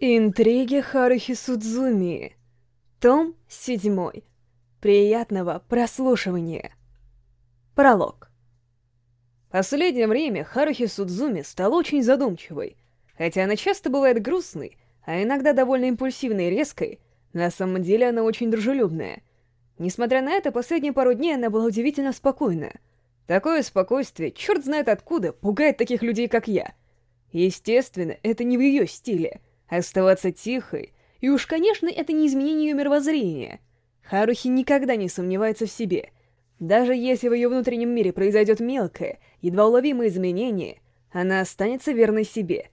Интриги Харухи Судзуми. Том 7. Приятного прослушивания. Пролог. Последнее время Харухи Судзуми стала очень задумчивой. Хотя она часто бывает грустной, а иногда довольно импульсивной и резкой, на самом деле она очень дружелюбная. Несмотря на это, последние пару дней она была удивительно спокойна. Такое спокойствие, черт знает откуда, пугает таких людей, как я. Естественно, это не в ее стиле — Оставаться тихой, и уж, конечно, это не изменение ее мировоззрения. Харухи никогда не сомневается в себе. Даже если в ее внутреннем мире произойдет мелкое, едва уловимое изменение, она останется верной себе.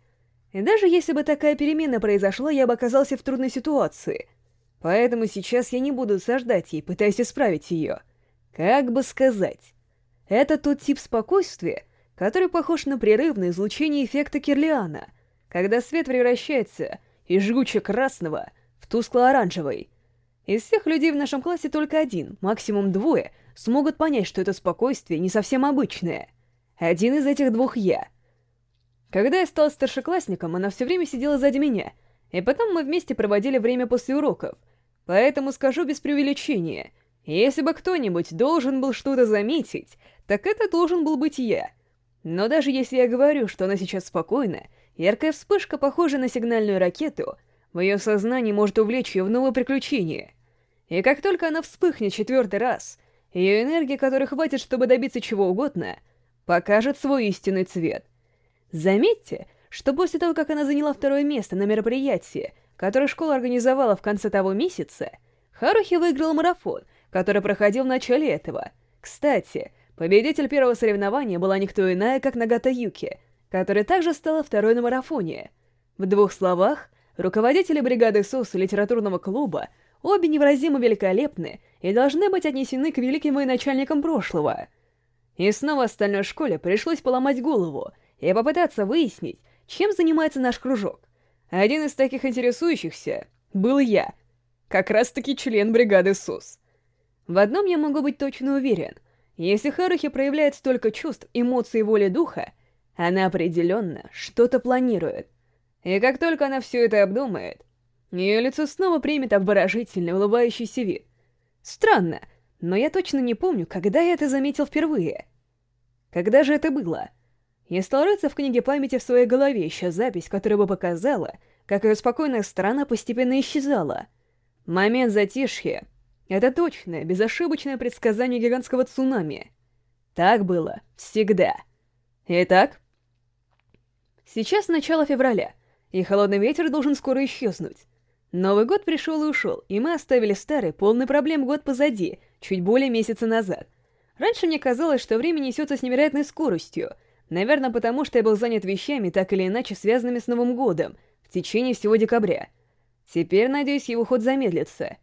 И даже если бы такая перемена произошла, я бы оказался в трудной ситуации. Поэтому сейчас я не буду сождать ей, пытаясь исправить ее. Как бы сказать? Это тот тип спокойствия, который похож на прерывное излучение эффекта Кирлиана, когда свет превращается из жгуче-красного в тускло-оранжевый. Из всех людей в нашем классе только один, максимум двое, смогут понять, что это спокойствие не совсем обычное. Один из этих двух я. Когда я стал старшеклассником, она все время сидела сзади меня, и потом мы вместе проводили время после уроков. Поэтому скажу без преувеличения, если бы кто-нибудь должен был что-то заметить, так это должен был быть я. Но даже если я говорю, что она сейчас спокойна, Яркая вспышка, похожая на сигнальную ракету, в ее сознании может увлечь ее в новое приключение. И как только она вспыхнет четвертый раз, ее энергия, которой хватит, чтобы добиться чего угодно, покажет свой истинный цвет. Заметьте, что после того, как она заняла второе место на мероприятии, которое школа организовала в конце того месяца, Харухи выиграла марафон, который проходил в начале этого. Кстати, победитель первого соревнования была никто иная, как Нагата Юки — которая также стала второй на марафоне. В двух словах, руководители бригады СОС и литературного клуба обе невыразимо великолепны и должны быть отнесены к великим военачальникам прошлого. И снова остальной школе пришлось поломать голову и попытаться выяснить, чем занимается наш кружок. Один из таких интересующихся был я, как раз-таки член бригады СУС. В одном я могу быть точно уверен. Если Харухи проявляет столько чувств, эмоций и воли духа, она определенно что-то планирует. И как только она все это обдумает, ее лицо снова примет обворожительный, улыбающийся вид. Странно, но я точно не помню, когда я это заметил впервые. Когда же это было? Стал рыться в книге памяти в своей голове, ища запись, которая бы показала, как ее спокойная сторона постепенно исчезала. Момент затишья — это точное, безошибочное предсказание гигантского цунами. Так было всегда. Итак, Сейчас начало февраля, и холодный ветер должен скоро исчезнуть. Новый год пришел и ушел, и мы оставили старый, полный проблем год позади, чуть более месяца назад. Раньше мне казалось, что время несется с невероятной скоростью, наверное, потому что я был занят вещами, так или иначе связанными с Новым годом, в течение всего декабря. Теперь, надеюсь, его ход замедлится.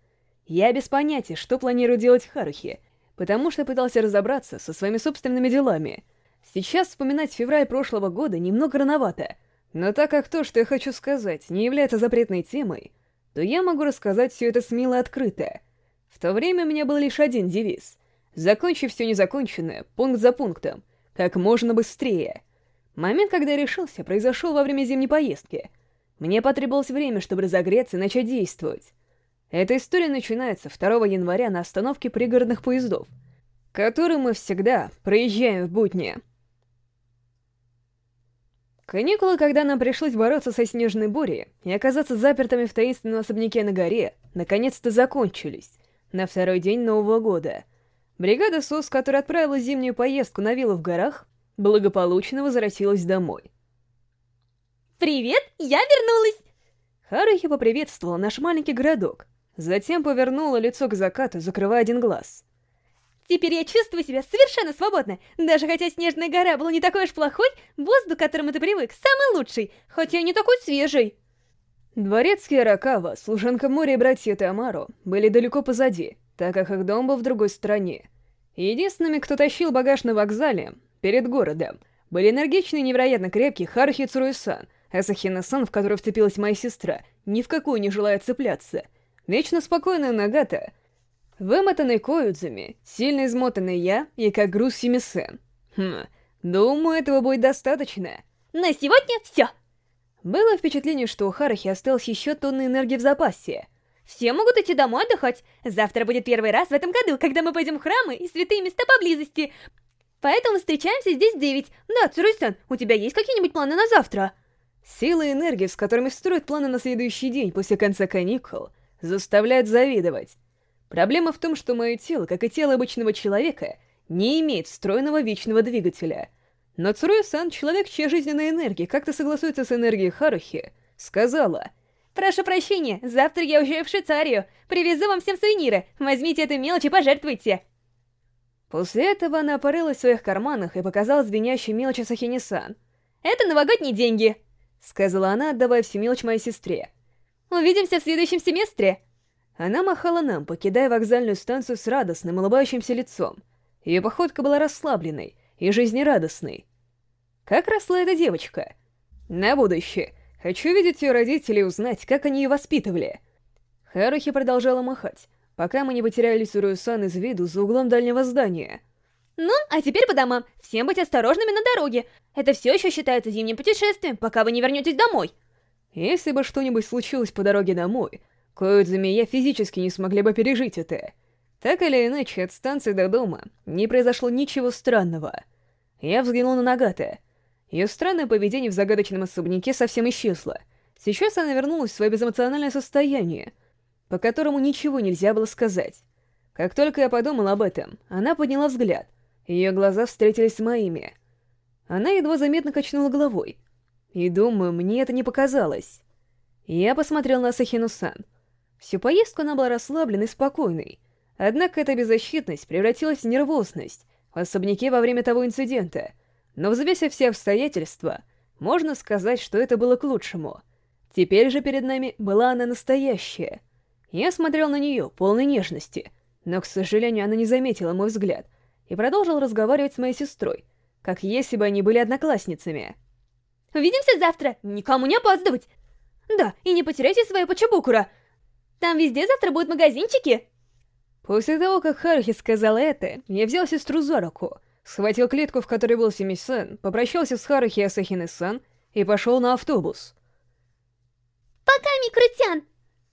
Я без понятия, что планирую делать Харухи, потому что пытался разобраться со своими собственными делами — Сейчас вспоминать февраль прошлого года немного рановато, но так как то, что я хочу сказать, не является запретной темой, то я могу рассказать все это смело и открыто. В то время у меня был лишь один девиз — закончив все незаконченное, пункт за пунктом, как можно быстрее. Момент, когда я решился, произошел во время зимней поездки. Мне потребовалось время, чтобы разогреться и начать действовать. Эта история начинается 2 января на остановке пригородных поездов, которые мы всегда проезжаем в будни. Каникулы, когда нам пришлось бороться со снежной бурей и оказаться запертыми в таинственном особняке на горе, наконец-то закончились, на второй день Нового года. Бригада СОС, которая отправила зимнюю поездку на виллу в горах, благополучно возвратилась домой. «Привет, я вернулась!» Харухи поприветствовала наш маленький городок, затем повернула лицо к закату, закрывая один глаз. Теперь я чувствую себя совершенно свободно. Даже хотя Снежная гора была не такой уж плохой, воздух, к которому ты привык, самый лучший, хотя и не такой свежий. Дворецкие Ракава, служанка моря и братья Тамару были далеко позади, так как их дом был в другой стране. Единственными, кто тащил багаж на вокзале, перед городом, были энергичные невероятно крепкие Харухи Цуруисан, Асахина-сан, в которую вцепилась моя сестра, ни в какую не желая цепляться. Вечно спокойная Нагата — Вымотанный Коюдзами, сильно измотанный я и как груз Симисен. Хм, думаю, этого будет достаточно. На сегодня все. Было впечатление, что у Харахи осталось еще тонны энергии в запасе. Все могут идти домой отдыхать. Завтра будет первый раз в этом году, когда мы пойдем в храмы и святые места поблизости. Поэтому встречаемся здесь девять. Да, Цуруй-сан, у тебя есть какие-нибудь планы на завтра? Сила и энергия, с которыми строят планы на следующий день после конца каникул, заставляют завидовать. Проблема в том, что мое тело, как и тело обычного человека, не имеет встроенного вечного двигателя. Но Цуруя-сан, человек, чья жизненная энергия как-то согласуется с энергией Харухи, сказала... «Прошу прощения, завтра я уезжаю в Швейцарию. Привезу вам всем сувениры. Возьмите эту мелочь и пожертвуйте». После этого она порылась в своих карманах и показала звенящую мелочь Асахини-сан. «Это новогодние деньги», — сказала она, отдавая всю мелочь моей сестре. «Увидимся в следующем семестре». Она махала нам, покидая вокзальную станцию с радостным, улыбающимся лицом. Ее походка была расслабленной и жизнерадостной. Как росла эта девочка? На будущее. Хочу видеть ее родителей и узнать, как они ее воспитывали. Харухи продолжала махать, пока мы не потеряли Сурую-сан из виду за углом дальнего здания. Ну, а теперь по домам. Всем быть осторожными на дороге. Это все еще считается зимним путешествием, пока вы не вернетесь домой. Если бы что-нибудь случилось по дороге домой, Коидзуми и я физически не смогли бы пережить это. Так или иначе, от станции до дома не произошло ничего странного. Я взглянул на Нагата. Ее странное поведение в загадочном особняке совсем исчезло. Сейчас она вернулась в свое безэмоциональное состояние, по которому ничего нельзя было сказать. Как только я подумал об этом, она подняла взгляд. Ее глаза встретились с моими. Она едва заметно качнула головой. И думаю, мне это не показалось. Я посмотрел на Сахину-сан. Всю поездку она была расслабленной и спокойной. Однако эта беззащитность превратилась в нервозность в особняке во время того инцидента. Но взвесив все обстоятельства, можно сказать, что это было к лучшему. Теперь же перед нами была она настоящая. Я смотрел на нее, полной нежности, но, к сожалению, она не заметила мой взгляд и продолжил разговаривать с моей сестрой, как если бы они были одноклассницами. «Увидимся завтра! Никому не опаздывать! Да, и не потеряйте свою почебукура!» Там везде завтра будут магазинчики!» После того, как Харухи сказала это, я взял сестру за руку, схватил клетку, в которой был Семи-сан, попрощался с Харухи и Асахины-сан и пошел на автобус. «Пока, Микрутян!»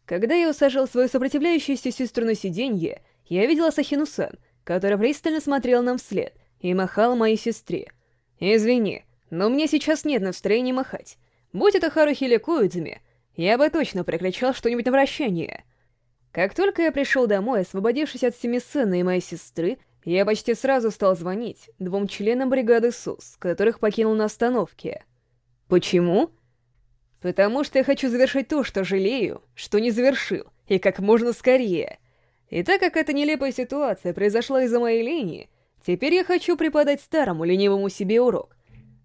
Когда я усажал свою сопротивляющуюся сестру на сиденье, я видел Асахину-сан, которая пристально смотрела нам вслед и махала моей сестре. «Извини, но мне сейчас нет настроения махать. Будь это Харухи или Коидзуми, я бы точно прокричал что-нибудь на прощание. Как только я пришел домой, освободившись от Семисена и моей сестры, я почти сразу стал звонить двум членам бригады СУС, которых покинул на остановке. Почему? Потому что я хочу завершить то, что жалею, что не завершил, и как можно скорее. И так как эта нелепая ситуация произошла из-за моей линии, теперь я хочу преподать старому ленивому себе урок.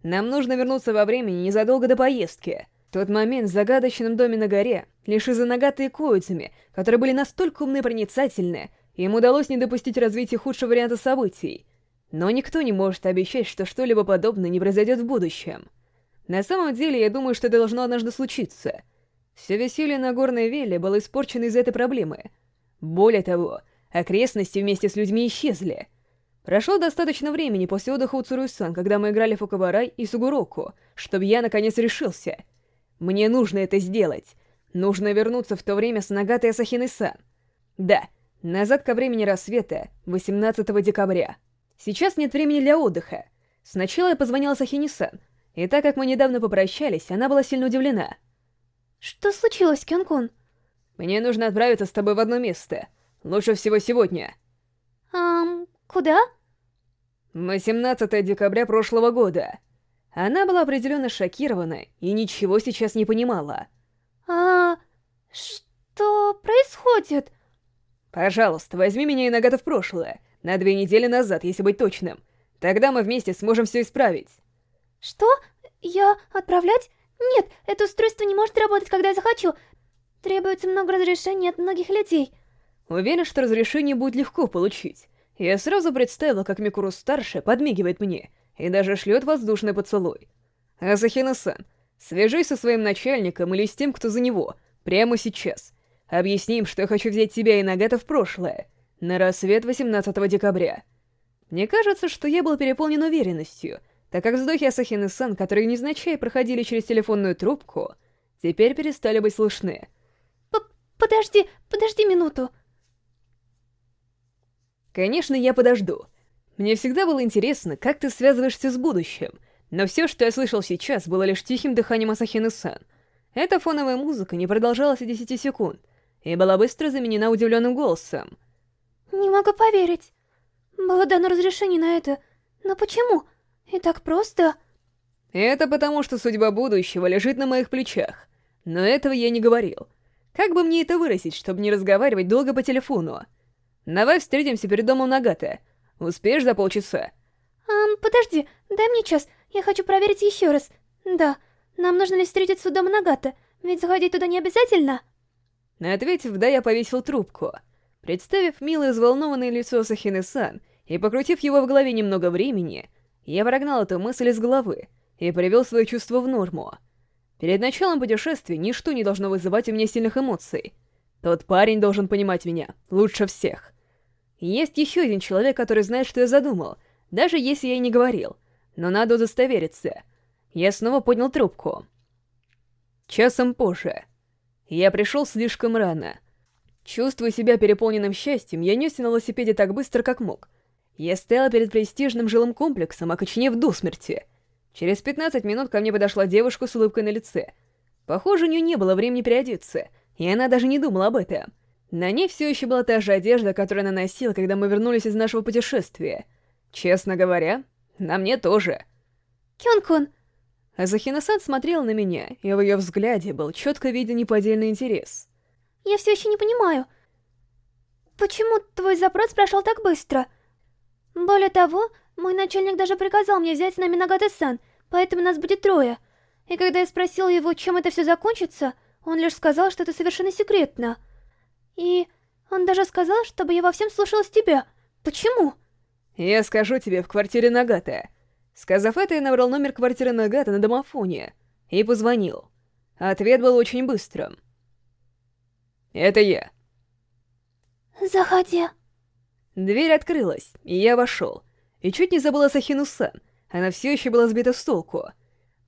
Нам нужно вернуться во времени незадолго до поездки — тот момент в загадочном доме на горе, лишь из-за Нагаты и которые были настолько умны и проницательны, им удалось не допустить развития худшего варианта событий. Но никто не может обещать, что что-либо подобное не произойдет в будущем. На самом деле, я думаю, что это должно однажды случиться. Все веселье на горной веле было испорчено из-за этой проблемы. Более того, окрестности вместе с людьми исчезли. Прошло достаточно времени после отдыха у Цуруй-сан, когда мы играли в Фукаварай и Сугуроку, чтобы я наконец решился — мне нужно это сделать. Нужно вернуться в то время с Нагатой Асахины-сан. Да, назад ко времени рассвета, 18 декабря. Сейчас нет времени для отдыха. Сначала я позвонила Сахини-сан, и так как мы недавно попрощались, она была сильно удивлена. «Что случилось, Кён-кун?» «Мне нужно отправиться с тобой в одно место. Лучше всего сегодня». «Ам, куда?» 18 декабря прошлого года. Она была определенно шокирована и ничего сейчас не понимала. «А... что происходит?» «Пожалуйста, возьми меня и Нагата в прошлое, на две недели назад, если быть точным. Тогда мы вместе сможем все исправить». «Что? Я отправлять? Нет, это устройство не может работать, когда я захочу. Требуется много разрешений от многих людей». Уверен, что разрешение будет легко получить. Я сразу представила, как Микуру-старшая подмигивает мне — и даже шлет воздушный поцелуй. Асахина-сан, свяжись со своим начальником или с тем, кто за него, прямо сейчас. Объясни им, что я хочу взять тебя и Нагата в прошлое, на рассвет 18 декабря. Мне кажется, что я был переполнен уверенностью, так как вздохи Асахины-сан, которые незначай проходили через телефонную трубку, теперь перестали быть слышны. П «Подожди, подожди минуту!» Конечно, я подожду. Мне всегда было интересно, как ты связываешься с будущим, но все, что я слышал сейчас, было лишь тихим дыханием Асахины-сан. Эта фоновая музыка не продолжалась и 10 секунд, и была быстро заменена удивленным голосом. «Не могу поверить. Было дано разрешение на это, но почему? И так просто...» «Это потому, что судьба будущего лежит на моих плечах. Но этого я не говорил. Как бы мне это выразить, чтобы не разговаривать долго по телефону? Давай встретимся перед домом Нагата. Успеешь за полчаса?» «Ам, подожди, дай мне час, я хочу проверить еще раз. Да, нам нужно ли встретиться у дома Нагата, ведь заходить туда не обязательно?» Ответив «да», я повесил трубку. Представив милое взволнованное лицо Сахины-сан и покрутив его в голове немного времени, я прогнал эту мысль из головы и привел свои чувства в норму. Перед началом путешествия ничто не должно вызывать у меня сильных эмоций. Тот парень должен понимать меня лучше всех. Есть еще один человек, который знает, что я задумал, даже если я и не говорил. Но надо удостовериться. Я снова поднял трубку. Часом позже. Я пришел слишком рано. Чувствуя себя переполненным счастьем, я несся на велосипеде так быстро, как мог. Я стоял перед престижным жилым комплексом, окоченев до смерти. Через 15 минут ко мне подошла девушка с улыбкой на лице. Похоже, у нее не было времени переодеться, и она даже не думала об этом. На ней все еще была та же одежда, которую она носила, когда мы вернулись из нашего путешествия. Честно говоря, на мне тоже. Кён-кун. Азахина-сан смотрела на меня, и в ее взгляде был четко виден неподдельный интерес. Я все еще не понимаю, почему твой запрос прошел так быстро? Более того, мой начальник даже приказал мне взять с нами Нагата-сан, поэтому нас будет трое. И когда я спросила его, чем это все закончится, он лишь сказал, что это совершенно секретно. И он даже сказал, чтобы я во всем слушалась тебя. Почему? Я скажу тебе в квартире Нагата. Сказав это, я набрал номер квартиры Нагата на домофоне и позвонил. Ответ был очень быстрым. Это я. Заходи. Дверь открылась, и я вошел. И чуть не забыла Сахину-сан. Она все еще была сбита с толку.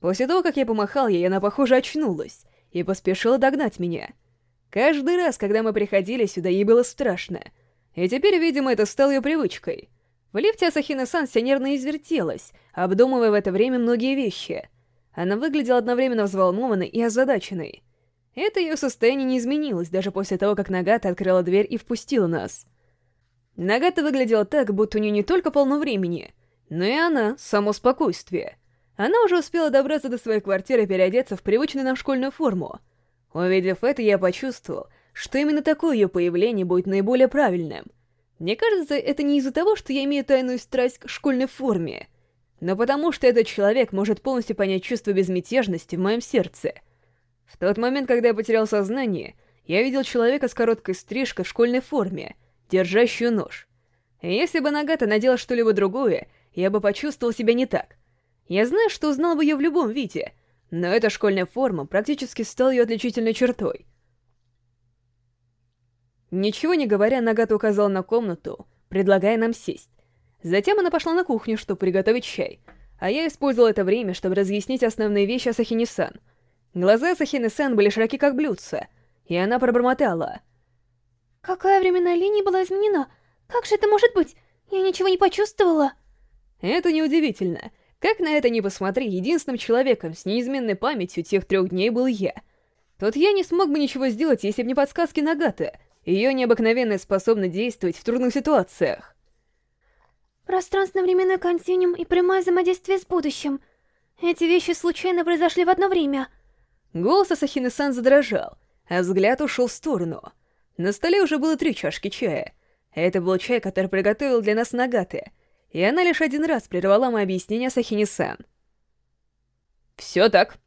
После того, как я помахал ей, она, похоже, очнулась и поспешила догнать меня. Каждый раз, когда мы приходили сюда, ей было страшно. И теперь, видимо, это стало ее привычкой. В лифте Асахина-сан вся нервно извертелась, обдумывая в это время многие вещи. Она выглядела одновременно взволнованной и озадаченной. Это ее состояние не изменилось даже после того, как Нагата открыла дверь и впустила нас. Нагата выглядела так, будто у нее не только полно времени, но и она — само спокойствие. Она уже успела добраться до своей квартиры и переодеться в привычную нам школьную форму — Увидев это, я почувствовал, что именно такое ее появление будет наиболее правильным. Мне кажется, это не из-за того, что я имею тайную страсть к школьной форме, но потому что этот человек может полностью понять чувство безмятежности в моем сердце. В тот момент, когда я потерял сознание, я видел человека с короткой стрижкой в школьной форме, держащую нож. И если бы Нагата надела что-либо другое, я бы почувствовал себя не так. Я знаю, что узнал бы ее в любом виде — но эта школьная форма практически стала ее отличительной чертой. Ничего не говоря, Нагата указала на комнату, предлагая нам сесть. Затем она пошла на кухню, чтобы приготовить чай, а я использовал это время, чтобы разъяснить основные вещи Асахини-сан. Глаза Асахины-сан были широки как блюдца, и она пробормотала. «Какая временная линия была изменена? Как же это может быть? Я ничего не почувствовала!» Это неудивительно. Как на это ни посмотри, единственным человеком с неизменной памятью тех трех дней был я. Тот я не смог бы ничего сделать, если бы не подсказки Нагаты. Ее необыкновенная способность действовать в трудных ситуациях. Пространственно-временной континуум и прямое взаимодействие с будущим. Эти вещи случайно произошли в одно время. Голос Асахины-сан задрожал, а взгляд ушел в сторону. На столе уже было три чашки чая. Это был чай, который приготовил для нас Нагаты — и она лишь один раз прервала мое объяснение Асахини-сан. «Все так».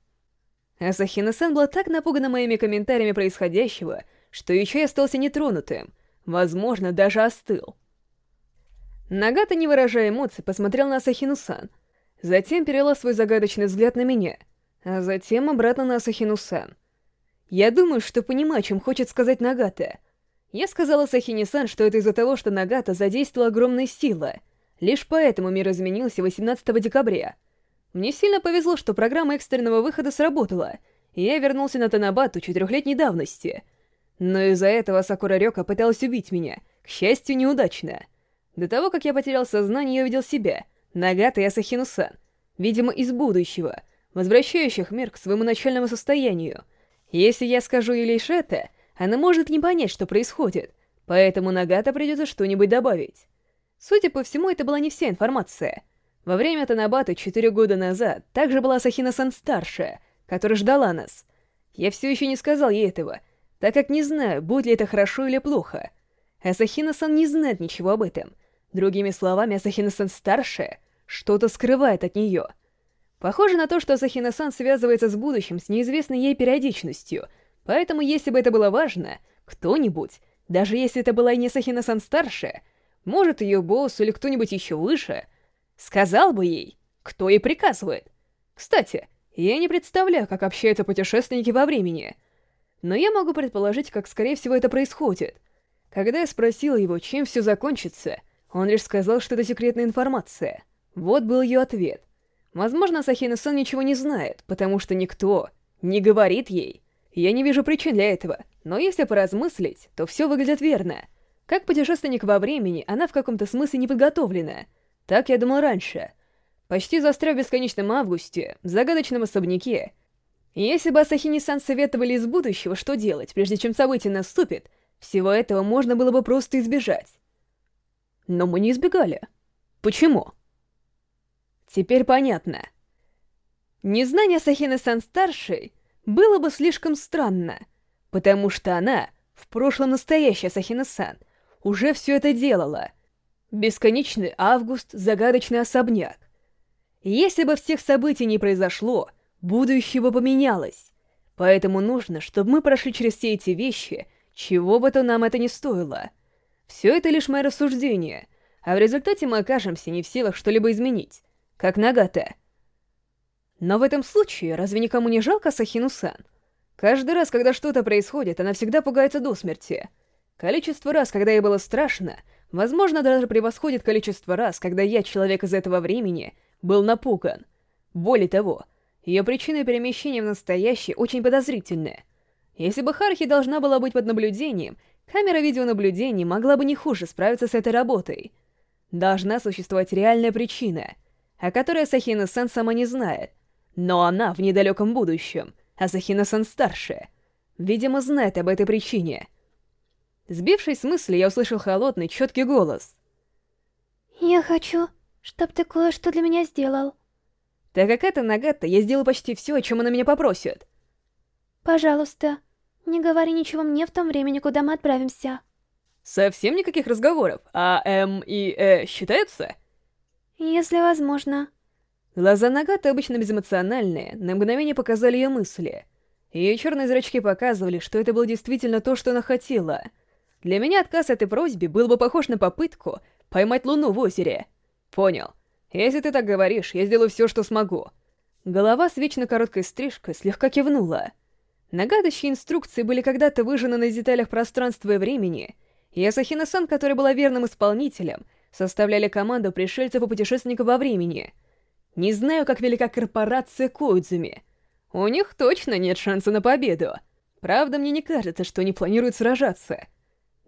Асахина-сан была так напугана моими комментариями происходящего, что ее чай остался нетронутым, возможно, даже остыл. Нагата, не выражая эмоций, посмотрел на Асахину-сан, затем перевела свой загадочный взгляд на меня, а затем обратно на Асахину-сан. Я думаю, что понимаю, чем хочет сказать Нагата. Я сказала Асахине-сан, что это из-за того, что Нагата задействовала огромные силы — Лишь поэтому мир изменился 18 декабря. Мне сильно повезло, что программа экстренного выхода сработала, и я вернулся на Танабату четырехлетней давности. Но из-за этого Сакура Рёка пыталась убить меня, к счастью, неудачно. До того, как я потерял сознание, я увидел себя, Нагата и Асахину-сан, видимо, из будущего, возвращающих мир к своему начальному состоянию. Если я скажу ей лишь это, она может не понять, что происходит, поэтому Нагата придется что-нибудь добавить. Судя по всему, это была не вся информация. Во время Танабата четыре года назад также была Сахина-сан старшая, которая ждала нас. Я все еще не сказал ей этого, так как не знаю, будет ли это хорошо или плохо. Асахина-сан не знает ничего об этом. Другими словами, Асахина-сан старшая что-то скрывает от нее. Похоже на то, что Асахина-сан связывается с будущим с неизвестной ей периодичностью, поэтому если бы это было важно, кто-нибудь, даже если это была и не Асахина-сан старшая, может, ее босс или кто-нибудь еще выше, сказал бы ей, кто ей приказывает. Кстати, я не представляю, как общаются путешественники во времени. Но я могу предположить, как скорее всего это происходит. Когда я спросил его, чем все закончится, он лишь сказал, что это секретная информация. Вот был ее ответ. Возможно, Сахина-сан ничего не знает, потому что никто не говорит ей. Я не вижу причин для этого, но если поразмыслить, то все выглядит верно — как путешественник во времени, она в каком-то смысле не подготовлена. Так я думал раньше. Почти застряв в бесконечном августе, в загадочном особняке. Если бы Асахини-сан советовали из будущего, что делать, прежде чем событие наступит, всего этого можно было бы просто избежать. Но мы не избегали. Почему? Теперь понятно. Незнание Асахины-сан старшей было бы слишком странно, потому что она в прошлом настоящая Асахина-сан — уже все это делала. Бесконечный август, загадочный особняк. Если бы всех событий не произошло, будущее бы поменялось. Поэтому нужно, чтобы мы прошли через все эти вещи, чего бы то нам это ни стоило. Все это лишь мое рассуждение, а в результате мы окажемся не в силах что-либо изменить, как Нагата. Но в этом случае разве никому не жалко Сахину-сан? Каждый раз, когда что-то происходит, она всегда пугается до смерти — Количество раз, когда ей было страшно, возможно, даже превосходит количество раз, когда я, человек из этого времени, был напуган. Более того, ее причина перемещения в настоящее очень подозрительная. Если бы Хархи должна была быть под наблюдением, камера видеонаблюдения могла бы не хуже справиться с этой работой. Должна существовать реальная причина, о которой Асахина-сан сама не знает. Но она в недалеком будущем, Асахина-сан старшая, видимо, знает об этой причине — Сбившись с мысли, я услышал холодный, четкий голос. «Я хочу, чтобы ты кое-что для меня сделал». Так как это Нагата, я сделал почти все, о чем она меня попросит. «Пожалуйста, не говори ничего мне в том времени, куда мы отправимся». Совсем никаких разговоров, а М и Э считаются? Если возможно. Глаза Нагата обычно безэмоциональные, на мгновение показали ее мысли. Ее черные зрачки показывали, что это было действительно то, что она хотела — для меня отказ этой просьбе был бы похож на попытку поймать луну в озере. Понял. Если ты так говоришь, я сделаю все, что смогу. Голова с вечно короткой стрижкой слегка кивнула. Нагадочные инструкции были когда-то выжжены на деталях пространства и времени, и Асахина-сан, которая была верным исполнителем, составляли команду пришельцев и путешественников во времени. Не знаю, как велика корпорация Коудзуми. У них точно нет шанса на победу. Правда, мне не кажется, что они планируют сражаться —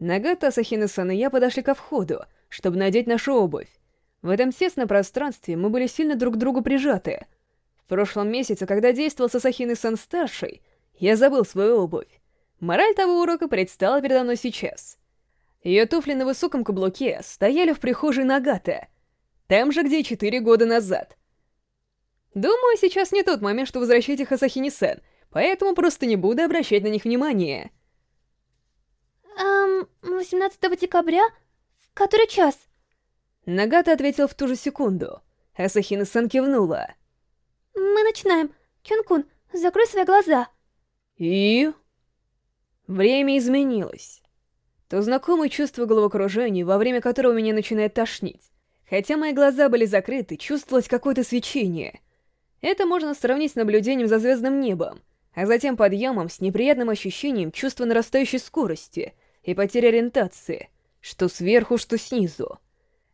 Нагата, Асахина-сан и я подошли ко входу, чтобы надеть нашу обувь. В этом тесном пространстве мы были сильно друг к другу прижаты. В прошлом месяце, когда действовал с Асахиной-сан старшей, я забыл свою обувь. Мораль того урока предстала передо мной сейчас. Ее туфли на высоком каблуке стояли в прихожей Нагата, там же, где четыре года назад. Думаю, сейчас не тот момент, что возвращать их Асахини-сан, поэтому просто не буду обращать на них внимания. Эм, 18 декабря? В который час? Нагата ответил в ту же секунду. Асахина-сан кивнула. Мы начинаем. Кюн-кун, закрой свои глаза. И... Время изменилось. То знакомое чувство головокружения, во время которого меня начинает тошнить. Хотя мои глаза были закрыты, чувствовалось какое-то свечение. Это можно сравнить с наблюдением за звездным небом, а затем подъемом с неприятным ощущением чувства нарастающей скорости — и потеря ориентации, что сверху, что снизу.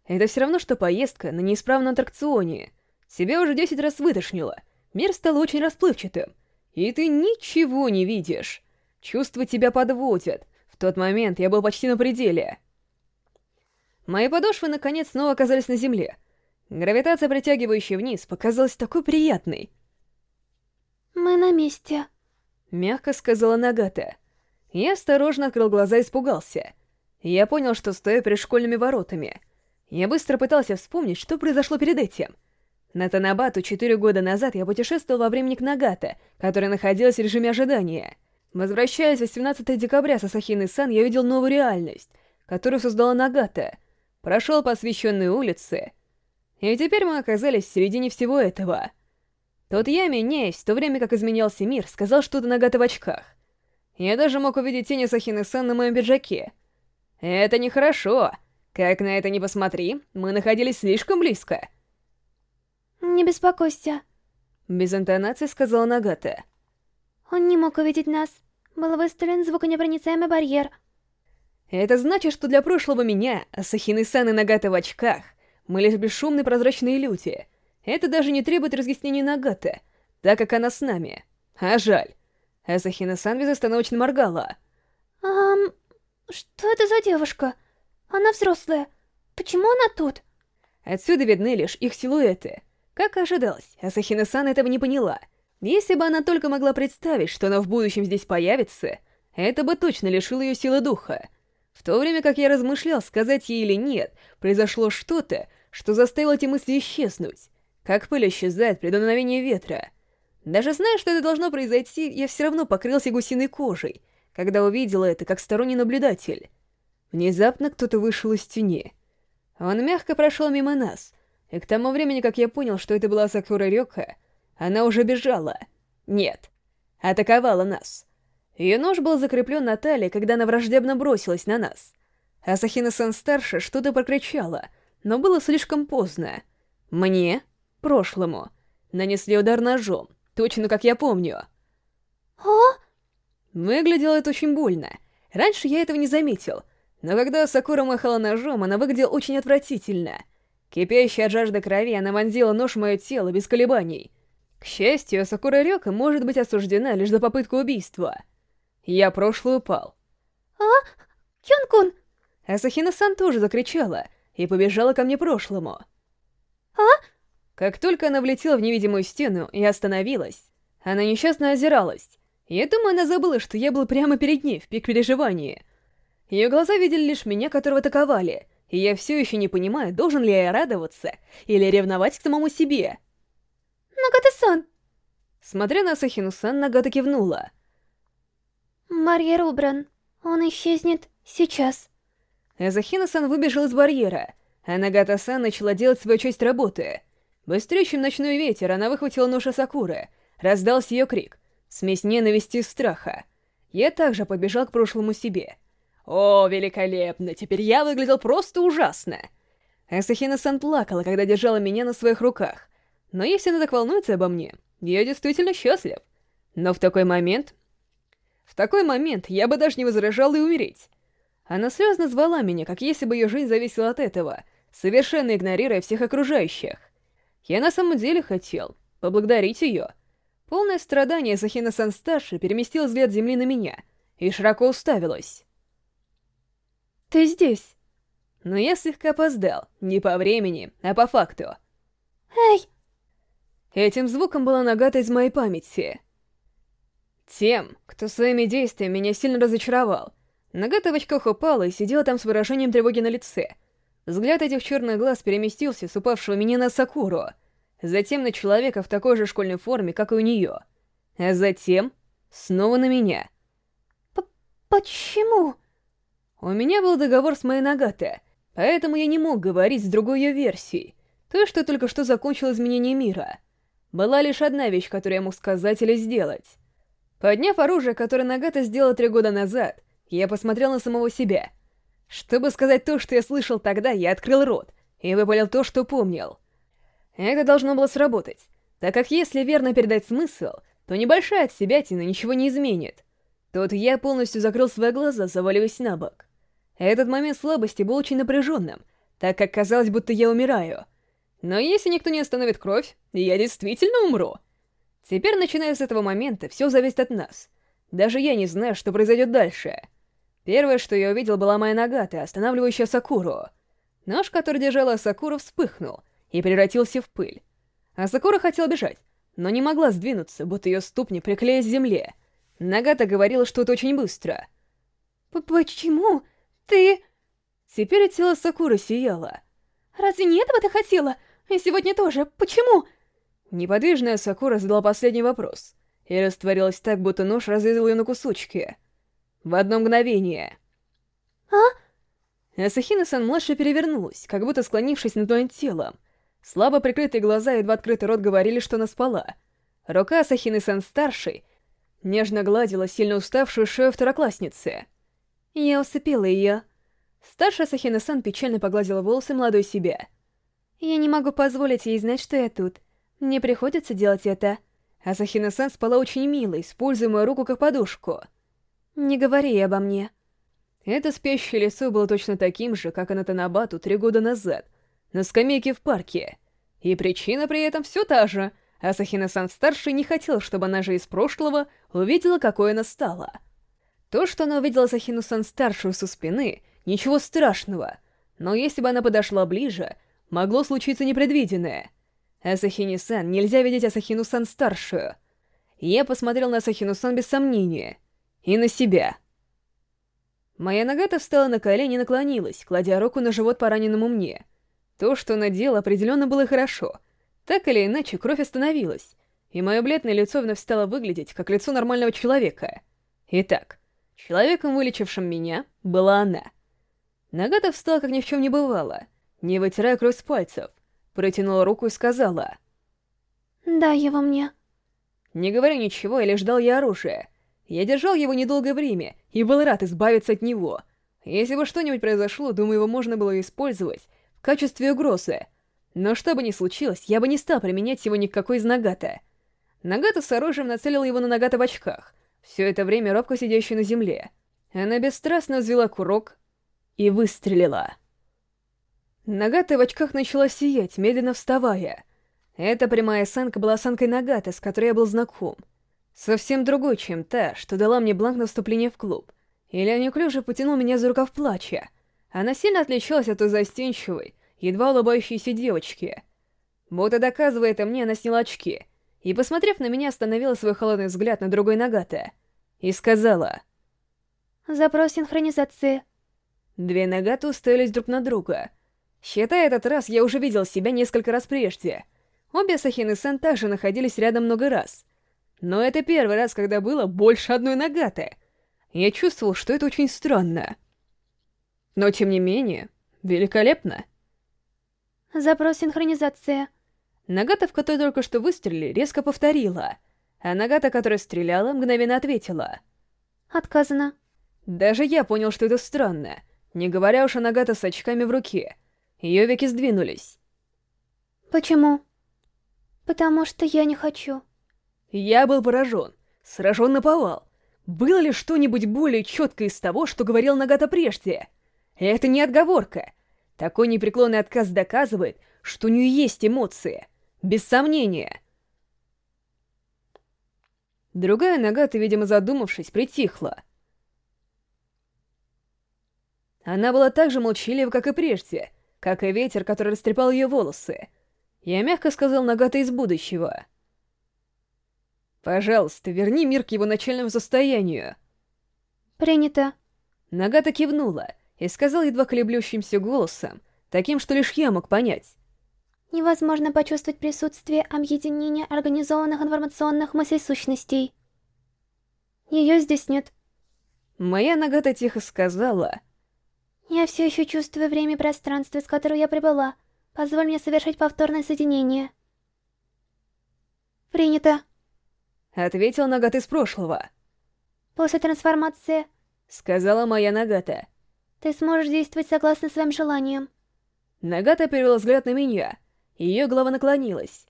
Это все равно, что поездка на неисправном аттракционе. Тебя уже десять раз вытошнило. Мир стал очень расплывчатым. И ты ничего не видишь. Чувства тебя подводят. В тот момент я был почти на пределе. Мои подошвы наконец снова оказались на земле. Гравитация, притягивающая вниз, показалась такой приятной. «Мы на месте», — мягко сказала Нагата. Я осторожно открыл глаза и испугался. Я понял, что стою перед школьными воротами. Я быстро пытался вспомнить, что произошло перед этим. На Танабату четыре года назад я путешествовал во времени к Нагата, которая находилась в режиме ожидания. Возвращаясь 18 декабря с Асахиной-сан, я видел новую реальность, которую создала Нагата. Прошел по освещенной улице, и теперь мы оказались в середине всего этого. Тот я, меняясь, в то время как изменялся мир, сказал что-то Нагата в очках. Я даже мог увидеть тень Асахины-сан на моем пиджаке. Это нехорошо. Как на это ни посмотри, мы находились слишком близко. «Не беспокойся», — без интонации сказала Нагата. «Он не мог увидеть нас. Был выставлен звуконепроницаемый барьер». Это значит, что для прошлого меня, Асахины-сан и Нагата в очках, мы лишь бесшумные прозрачные люди. Это даже не требует разъяснения Нагата, так как она с нами. А жаль. Асахина-сан безостановочно моргала. «Ам... что это за девушка? Она взрослая. Почему она тут?» Отсюда видны лишь их силуэты. Как ожидалось, Асахина-сан этого не поняла. Если бы она только могла представить, что она в будущем здесь появится, это бы точно лишило ее силы духа. В то время как я размышлял, сказать ей или нет, произошло что-то, что заставило эти мысли исчезнуть, как пыль исчезает при дуновении ветра. Даже зная, что это должно произойти, я все равно покрылся гусиной кожей, когда увидела это как сторонний наблюдатель. Внезапно кто-то вышел из тени. Он мягко прошел мимо нас, и к тому времени, как я понял, что это была Сакура Рёка, она уже бежала. Нет, атаковала нас. Ее нож был закреплен на талии, когда она враждебно бросилась на нас. Асахина-сан старше что-то прокричала, но было слишком поздно. Мне, прошлому, нанесли удар ножом, точно как я помню. «О?» Выглядело это очень больно. Раньше я этого не заметил, но когда Сакура махала ножом, она выглядела очень отвратительно. Кипящая от жажды крови, она вонзила нож в мое тело без колебаний. К счастью, Сакура Рёка может быть осуждена лишь за попытку убийства. Я прошлый упал. «А? Кён-кун!» Асахина-сан тоже закричала и побежала ко мне прошлому. «А?» Как только она влетела в невидимую стену и остановилась, она несчастно озиралась. Я думаю, она забыла, что я был прямо перед ней в пик переживания. Ее глаза видели лишь меня, которого атаковали, и я все еще не понимаю, должен ли я радоваться или ревновать к самому себе. «Нагата-сан!» Смотря на Асахину-сан, Нагата кивнула. «Барьер убран. Он исчезнет сейчас». Азахина-сан выбежал из барьера, а Нагата-сан начала делать свою часть работы. Быстрее, чем ночной ветер, она выхватила нож Сакуры. Раздался ее крик. Смесь ненависти и страха. Я также побежал к прошлому себе. «О, великолепно! Теперь я выглядел просто ужасно!» Асахина-сан плакала, когда держала меня на своих руках. Но если она так волнуется обо мне, я действительно счастлив. Но в такой момент... В такой момент я бы даже не возражал и умереть. Она слезно звала меня, как если бы ее жизнь зависела от этого, совершенно игнорируя всех окружающих. Я на самом деле хотел поблагодарить ее. Полное страдание Сахина-сан старше переместил взгляд земли на меня и широко уставилась. «Ты здесь!» Но я слегка опоздал, не по времени, а по факту. «Эй!» Этим звуком была Нагата из моей памяти. Тем, кто своими действиями меня сильно разочаровал. Нагата в очках упала и сидела там с выражением тревоги на лице. Взгляд этих черных глаз переместился с упавшего меня на Сакуру, затем на человека в такой же школьной форме, как и у нее, а затем снова на меня. П «Почему?» У меня был договор с моей Нагате, поэтому я не мог говорить с другой ее версией, той, что только что закончил изменение мира. Была лишь одна вещь, которую я мог сказать или сделать. Подняв оружие, которое Нагата сделала три года назад, я посмотрел на самого себя. Чтобы сказать то, что я слышал тогда, я открыл рот и выпалил то, что помнил. Это должно было сработать, так как если верно передать смысл, то небольшая от себя тина ничего не изменит. Тут я полностью закрыл свои глаза, заваливаясь на бок. Этот момент слабости был очень напряженным, так как казалось, будто я умираю. Но если никто не остановит кровь, я действительно умру. Теперь, начиная с этого момента, все зависит от нас. Даже я не знаю, что произойдет дальше. Первое, что я увидел, была моя Нагата, останавливающая Сакуру. Нож, который держала Сакура, вспыхнул и превратился в пыль. А Сакура хотела бежать, но не могла сдвинуться, будто ее ступни приклеились к земле. Нагата говорила, что это очень быстро. «Почему? Ты...» Теперь тело Сакуры сияло. «Разве не этого ты хотела? И сегодня тоже. Почему?» Неподвижная Сакура задала последний вопрос и растворилась так, будто нож разрезал ее на кусочки. В одно мгновение. «А?» Асахина-сан-младшая перевернулась, как будто склонившись над моим телом. Слабо прикрытые глаза и едва открытый рот говорили, что она спала. Рука Асахины-сан-старшей нежно гладила сильно уставшую шею второклассницы. Я усыпила ее. Старшая Асахина-сан печально погладила волосы молодой себя. «Я не могу позволить ей знать, что я тут. Мне приходится делать это. Асахина-сан спала очень мило, используя мою руку как подушку. Не говори обо мне. Это спящее лицо было точно таким же, как и на Танабату три года назад, на скамейке в парке. И причина при этом все та же. Асахина-сан-старший не хотел, чтобы она же из прошлого увидела, какой она стала. То, что она увидела Асахину-сан-старшую со спины, ничего страшного. Но если бы она подошла ближе, могло случиться непредвиденное — Асахини-сан, нельзя видеть Асахину-сан старшую. Я посмотрел на Асахину-сан без сомнения. И на себя. Моя нога-то встала на колени и наклонилась, кладя руку на живот пораненному мне. То, что она делала, определенно было хорошо. Так или иначе, кровь остановилась, и мое бледное лицо вновь стало выглядеть, как лицо нормального человека. Итак, человеком, вылечившим меня, была она. Нагата встала, как ни в чем не бывало, не вытирая кровь с пальцев, протянула руку и сказала. «Дай его мне». Не говоря ничего, я лишь дал ей оружие. Я держал его недолгое время и был рад избавиться от него. Если бы что-нибудь произошло, думаю, его можно было использовать в качестве угрозы. Но что бы ни случилось, я бы не стал применять его ни к какой из Нагата. Нагата с оружием нацелила его на Нагата в очках, все это время робко сидящий на земле. Она бесстрастно взвела курок и выстрелила. Нагата в очках начала сиять, медленно вставая. Эта прямая осанка была осанкой Нагата, с которой я был знаком. Совсем другой, чем та, что дала мне бланк на вступление в клуб. Или неуклюже потянул меня за рукав плача. Она сильно отличалась от той застенчивой, едва улыбающейся девочки. Будто доказывая это мне, она сняла очки, и, посмотрев на меня, остановила свой холодный взгляд на другой Нагата. И сказала... «Запрос синхронизации». Две Нагаты уставились друг на друга — Считая этот раз, я уже видел себя несколько раз прежде. Обе Сахин и Сэн также находились рядом много раз. Но это первый раз, когда было больше одной Нагаты. Я чувствовал, что это очень странно. Но, тем не менее, великолепно. Запрос синхронизация. Нагата, в которой только что выстрелили, резко повторила, а Нагата, которая стреляла, мгновенно ответила. Отказано. Даже я понял, что это странно, не говоря уж о Нагата с очками в руке — ее веки сдвинулись. Почему? Потому что я не хочу. Я был поражен, сражен на повал. Было ли что-нибудь более четкое из того, что говорил Нагата прежде? Это не отговорка. Такой непреклонный отказ доказывает, что у нее есть эмоции. Без сомнения. Другая Нагата, видимо задумавшись, притихла. Она была так же молчалива, как и прежде, как и ветер, который растрепал ее волосы. Я мягко сказал Нагата из будущего. «Пожалуйста, верни мир к его начальному состоянию». «Принято». Нагата кивнула и сказал едва колеблющимся голосом, таким, что лишь я мог понять. Невозможно почувствовать присутствие объединения организованных информационных мыслей-сущностей. Ее здесь нет. Моя Нагата тихо сказала, я все еще чувствую время и пространство, из которого я прибыла. Позволь мне совершить повторное соединение. Принято. Ответил Нагата из прошлого. После трансформации... Сказала моя Нагата. Ты сможешь действовать согласно своим желаниям. Нагата перевела взгляд на меня. Ее голова наклонилась.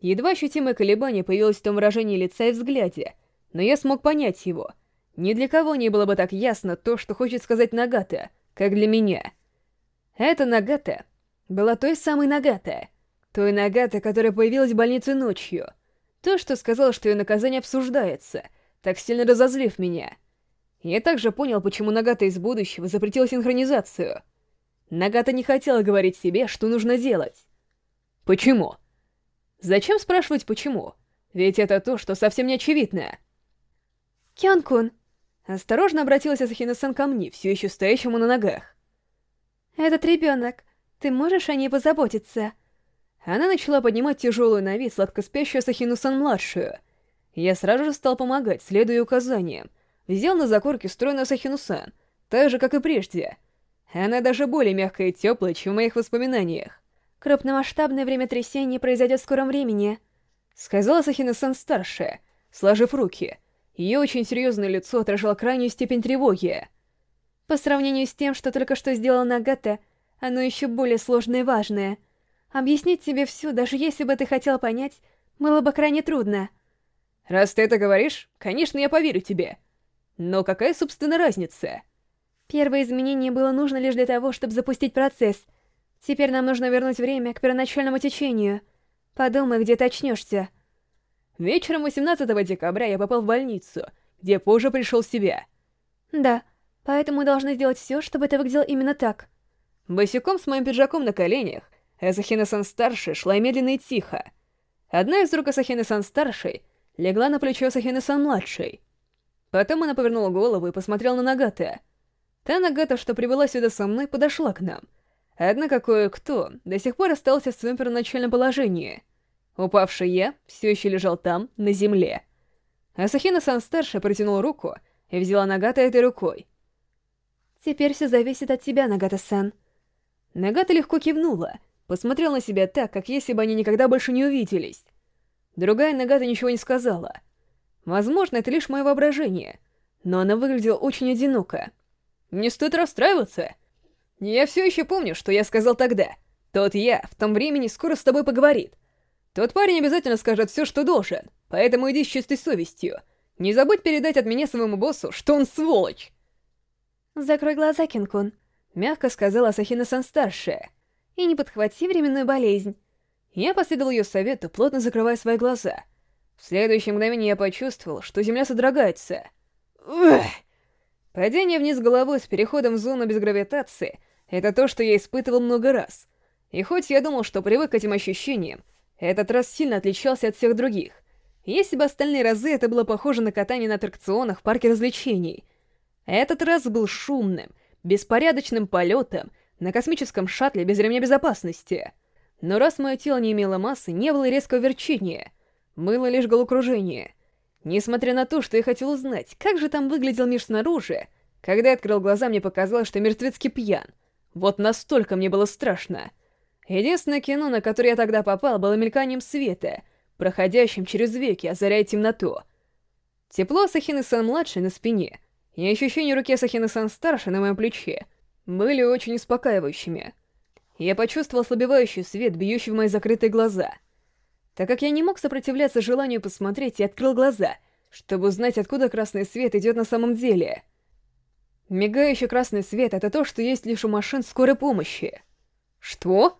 Едва ощутимое колебание появилось в том выражении лица и взгляде, но я смог понять его. Ни для кого не было бы так ясно то, что хочет сказать Нагата — как для меня. Эта Нагата была той самой Нагата, Той Нагата, которая появилась в больнице ночью. То, что сказал, что ее наказание обсуждается, так сильно разозлив меня. Я также понял, почему Нагата из будущего запретила синхронизацию. Нагата не хотела говорить себе, что нужно делать. Почему? Зачем спрашивать почему? Ведь это то, что совсем не очевидно. Кён-кун. Осторожно обратилась Асахина-сан ко мне, все еще стоящему на ногах. Этот ребенок, ты можешь о ней позаботиться? Она начала поднимать тяжелую на вид сладкоспящую Асахину-сан-младшую. Я сразу же стал помогать, следуя указаниям. Взял на закорке стройную Асахину-сан, так же, как и прежде. Она даже более мягкая и теплая, чем в моих воспоминаниях. Крупномасштабное время трясения произойдет в скором времени. Сказала Асахина-сан старшая, сложив руки. Ее очень серьезное лицо отражало крайнюю степень тревоги. По сравнению с тем, что только что сделала Нагата, оно еще более сложное и важное — Объяснить тебе все, даже если бы ты хотел понять, было бы крайне трудно. Раз ты это говоришь, конечно, я поверю тебе. Но какая, собственно, разница? Первое изменение было нужно лишь для того, чтобы запустить процесс. Теперь нам нужно вернуть время к первоначальному течению. Подумай, где ты очнешься. Вечером 18 декабря я попал в больницу, где позже пришел в себя. Да, поэтому мы должны сделать все, чтобы ты выглядел именно так. Босиком с моим пиджаком на коленях, Асахина-сан-старшей шла медленно и тихо. Одна из рук Асахины-сан-старшей легла на плечо Асахины-сан-младшей. Потом она повернула голову и посмотрела на Нагата. Та Нагата, что прибыла сюда со мной, подошла к нам. Однако кое-кто до сих пор остался в своем первоначальном положении. Упавший я все еще лежал там, на земле. Асахина-сан-старшая протянула руку и взяла Нагата этой рукой. «Теперь все зависит от тебя, Нагата-сан». Нагата легко кивнула, посмотрел на себя так, как если бы они никогда больше не увиделись. Другая Нагата ничего не сказала. Возможно, это лишь мое воображение, но она выглядела очень одиноко. Не стоит расстраиваться. Я все еще помню, что я сказал тогда. Тот я в том времени скоро с тобой поговорит. Тот парень обязательно скажет все, что должен, поэтому иди с чистой совестью. Не забудь передать от меня своему боссу, что он сволочь. «Закрой глаза, Кинкун», — мягко сказала Сахина-сан-старшая и не подхвати временную болезнь. Я последовал ее совету, плотно закрывая свои глаза. В следующее мгновение я почувствовал, что земля содрогается. Ух! Падение вниз головой с переходом в зону без гравитации — это то, что я испытывал много раз. И хоть я думал, что привык к этим ощущениям, этот раз сильно отличался от всех других. Если бы остальные разы это было похоже на катание на аттракционах в парке развлечений. Этот раз был шумным, беспорядочным полетом — на космическом шаттле без ремня безопасности. Но раз мое тело не имело массы, не было резкого верчения. Было лишь головокружение. Несмотря на то, что я хотел узнать, как же там выглядел мир снаружи, когда я открыл глаза, мне показалось, что мертвецкий пьян. Вот настолько мне было страшно. Единственное кино, на которое я тогда попал, было мельканием света, проходящим через веки, озаряя темноту. Тепло Асахины-сан-младшей на спине и ощущение руки Асахины-сан-старшей на моем плече — были очень успокаивающими. Я почувствовал ослабевающий свет, бьющий в мои закрытые глаза. Так как я не мог сопротивляться желанию посмотреть, я открыл глаза, чтобы узнать, откуда красный свет идет на самом деле. Мигающий красный свет — это то, что есть лишь у машин скорой помощи. Что?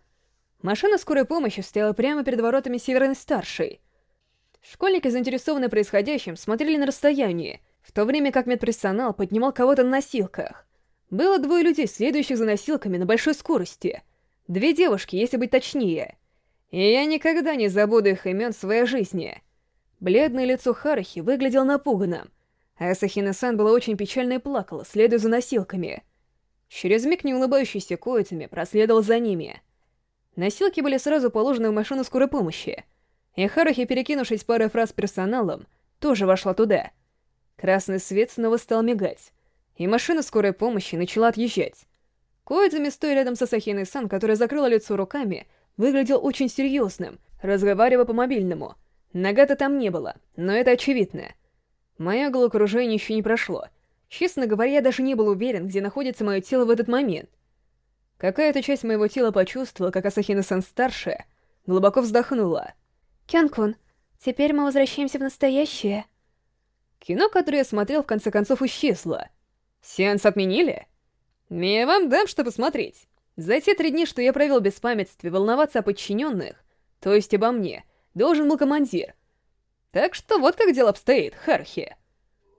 Машина скорой помощи стояла прямо перед воротами Северной Старшей. Школьники, заинтересованные происходящим, смотрели на расстояние, в то время как медперсонал поднимал кого-то на носилках. Было двое людей, следующих за носилками на большой скорости. Две девушки, если быть точнее. И я никогда не забуду их имен в своей жизни. Бледное лицо Харахи выглядело напуганным, а Асахина-сан была очень печальна и плакала, следуя за носилками. Через миг неулыбающийся Коицами проследовал за ними. Носилки были сразу положены в машину скорой помощи, и Харахи, перекинувшись парой фраз с персоналом, тоже вошла туда. Красный свет снова стал мигать и машина скорой помощи начала отъезжать. Коидзуми, стоя рядом со Сахиной-сан, которая закрыла лицо руками, выглядел очень серьезным, разговаривая по мобильному. Нагата там не было, но это очевидно. Мое головокружение еще не прошло. Честно говоря, я даже не был уверен, где находится мое тело в этот момент. Какая-то часть моего тела почувствовала, как Асахина-сан старшая, глубоко вздохнула. «Кянкун, теперь мы возвращаемся в настоящее». Кино, которое я смотрел, в конце концов исчезло — Сеанс отменили? Я вам дам что посмотреть. За те три дня, что я провел без памятствия, волноваться о подчиненных то есть обо мне, должен был командир. Так что вот как дело обстоит, Хархи.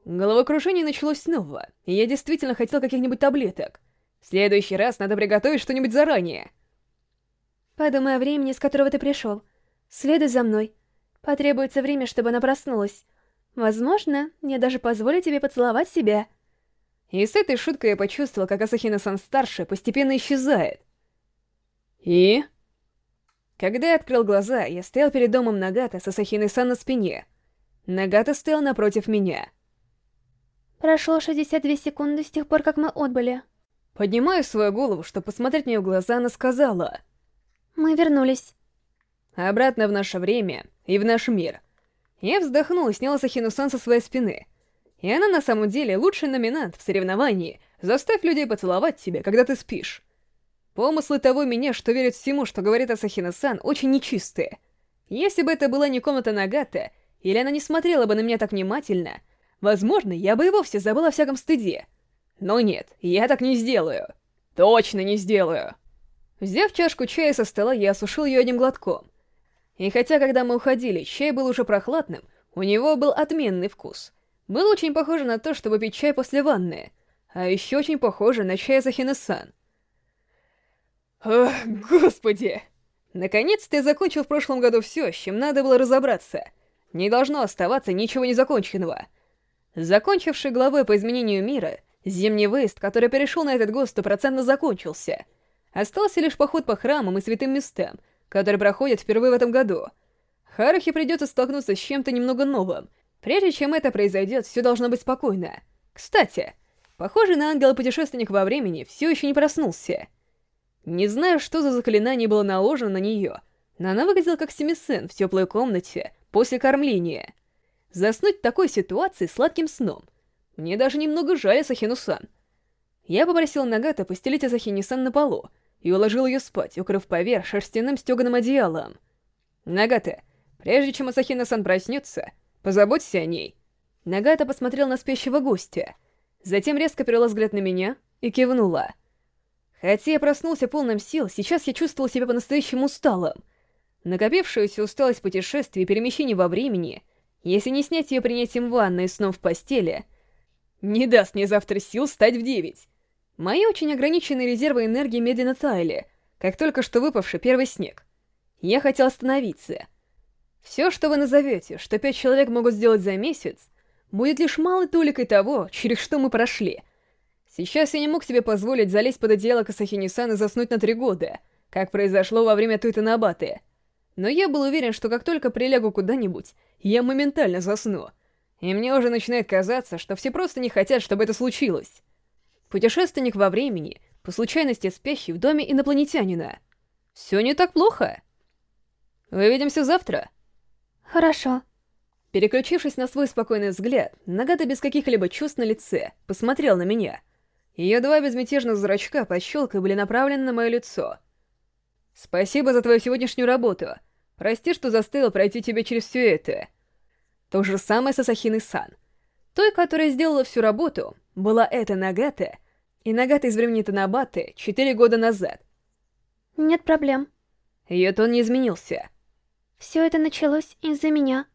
Головокружение началось снова, и я действительно хотел каких-нибудь таблеток. В следующий раз надо приготовить что-нибудь заранее. Подумай о времени, с которого ты пришел. Следуй за мной. Потребуется время, чтобы она проснулась. Возможно, я даже позволю тебе поцеловать себя. И с этой шуткой я почувствовал, как Асахина-сан старшая постепенно исчезает. И... Когда я открыл глаза, я стоял перед домом Нагата с Асахиной-сан на спине. Нагата стоял напротив меня. Прошло 62 секунды с тех пор, как мы отбыли. Поднимая свою голову, чтобы посмотреть мне в глаза, она сказала... Мы вернулись. Обратно в наше время и в наш мир. Я вздохнул и снял Асахину-сан со своей спины. И она на самом деле лучший номинант в соревновании «Заставь людей поцеловать тебя, когда ты спишь». Помыслы того меня, что верит всему, что говорит Асахина-сан, очень нечистые. Если бы это была не комната Нагата, или она не смотрела бы на меня так внимательно, возможно, я бы и вовсе забыл о всяком стыде. Но нет, я так не сделаю. Точно не сделаю. Взяв чашку чая со стола, я осушил ее одним глотком. И хотя, когда мы уходили, чай был уже прохладным, у него был отменный вкус. Было очень похоже на то, чтобы пить чай после ванны, а еще очень похоже на чай Захина-сан. Ох, господи! Наконец-то я закончил в прошлом году все, с чем надо было разобраться. Не должно оставаться ничего незаконченного. Закончивший главой по изменению мира, зимний выезд, который перешел на этот год, стопроцентно закончился. Остался лишь поход по храмам и святым местам, который проходит впервые в этом году. Харухе придется столкнуться с чем-то немного новым. Прежде чем это произойдет, все должно быть спокойно. Кстати, похоже на ангела-путешественник во времени все еще не проснулся. Не знаю, что за заклинание было наложено на нее, но она выглядела как Семисен в теплой комнате после кормления. Заснуть в такой ситуации сладким сном. Мне даже немного жаль Асахину-сан. Я попросил Нагата постелить Асахини-сан на полу и уложил ее спать, укрыв поверх шерстяным стеганым одеялом. Нагата, прежде чем Асахина-сан проснется, позаботься о ней. Нагата посмотрел на спящего гостя, затем резко перевела взгляд на меня и кивнула. Хотя я проснулся полным сил, сейчас я чувствовал себя по-настоящему усталым. Накопившуюся усталость путешествий и перемещений во времени, если не снять ее принятием ванны и сном в постели, не даст мне завтра сил встать в девять. Мои очень ограниченные резервы энергии медленно таяли, как только что выпавший первый снег. Я хотел остановиться. Все, что вы назовете, что пять человек могут сделать за месяц, будет лишь малой толикой того, через что мы прошли — Сейчас я не мог себе позволить залезть под одеяло Касахини-сан и заснуть на три года, как произошло во время Туита Набаты. Но я был уверен, что как только прилягу куда-нибудь, я моментально засну. И мне уже начинает казаться, что все просто не хотят, чтобы это случилось. Путешественник во времени, по случайности спящий в доме инопланетянина. Все не так плохо. Увидимся завтра. Хорошо. Переключившись на свой спокойный взгляд, Нагата без каких-либо чувств на лице посмотрел на меня — ее два безмятежных зрачка под были направлены на мое лицо. «Спасибо за твою сегодняшнюю работу. Прости, что заставил пройти тебя через все это». То же самое с Асахиной-сан. Той, которая сделала всю работу, была эта Нагата, и Нагата из времени Танабаты четыре года назад. Нет проблем. Ее тон не изменился. Все это началось из-за меня.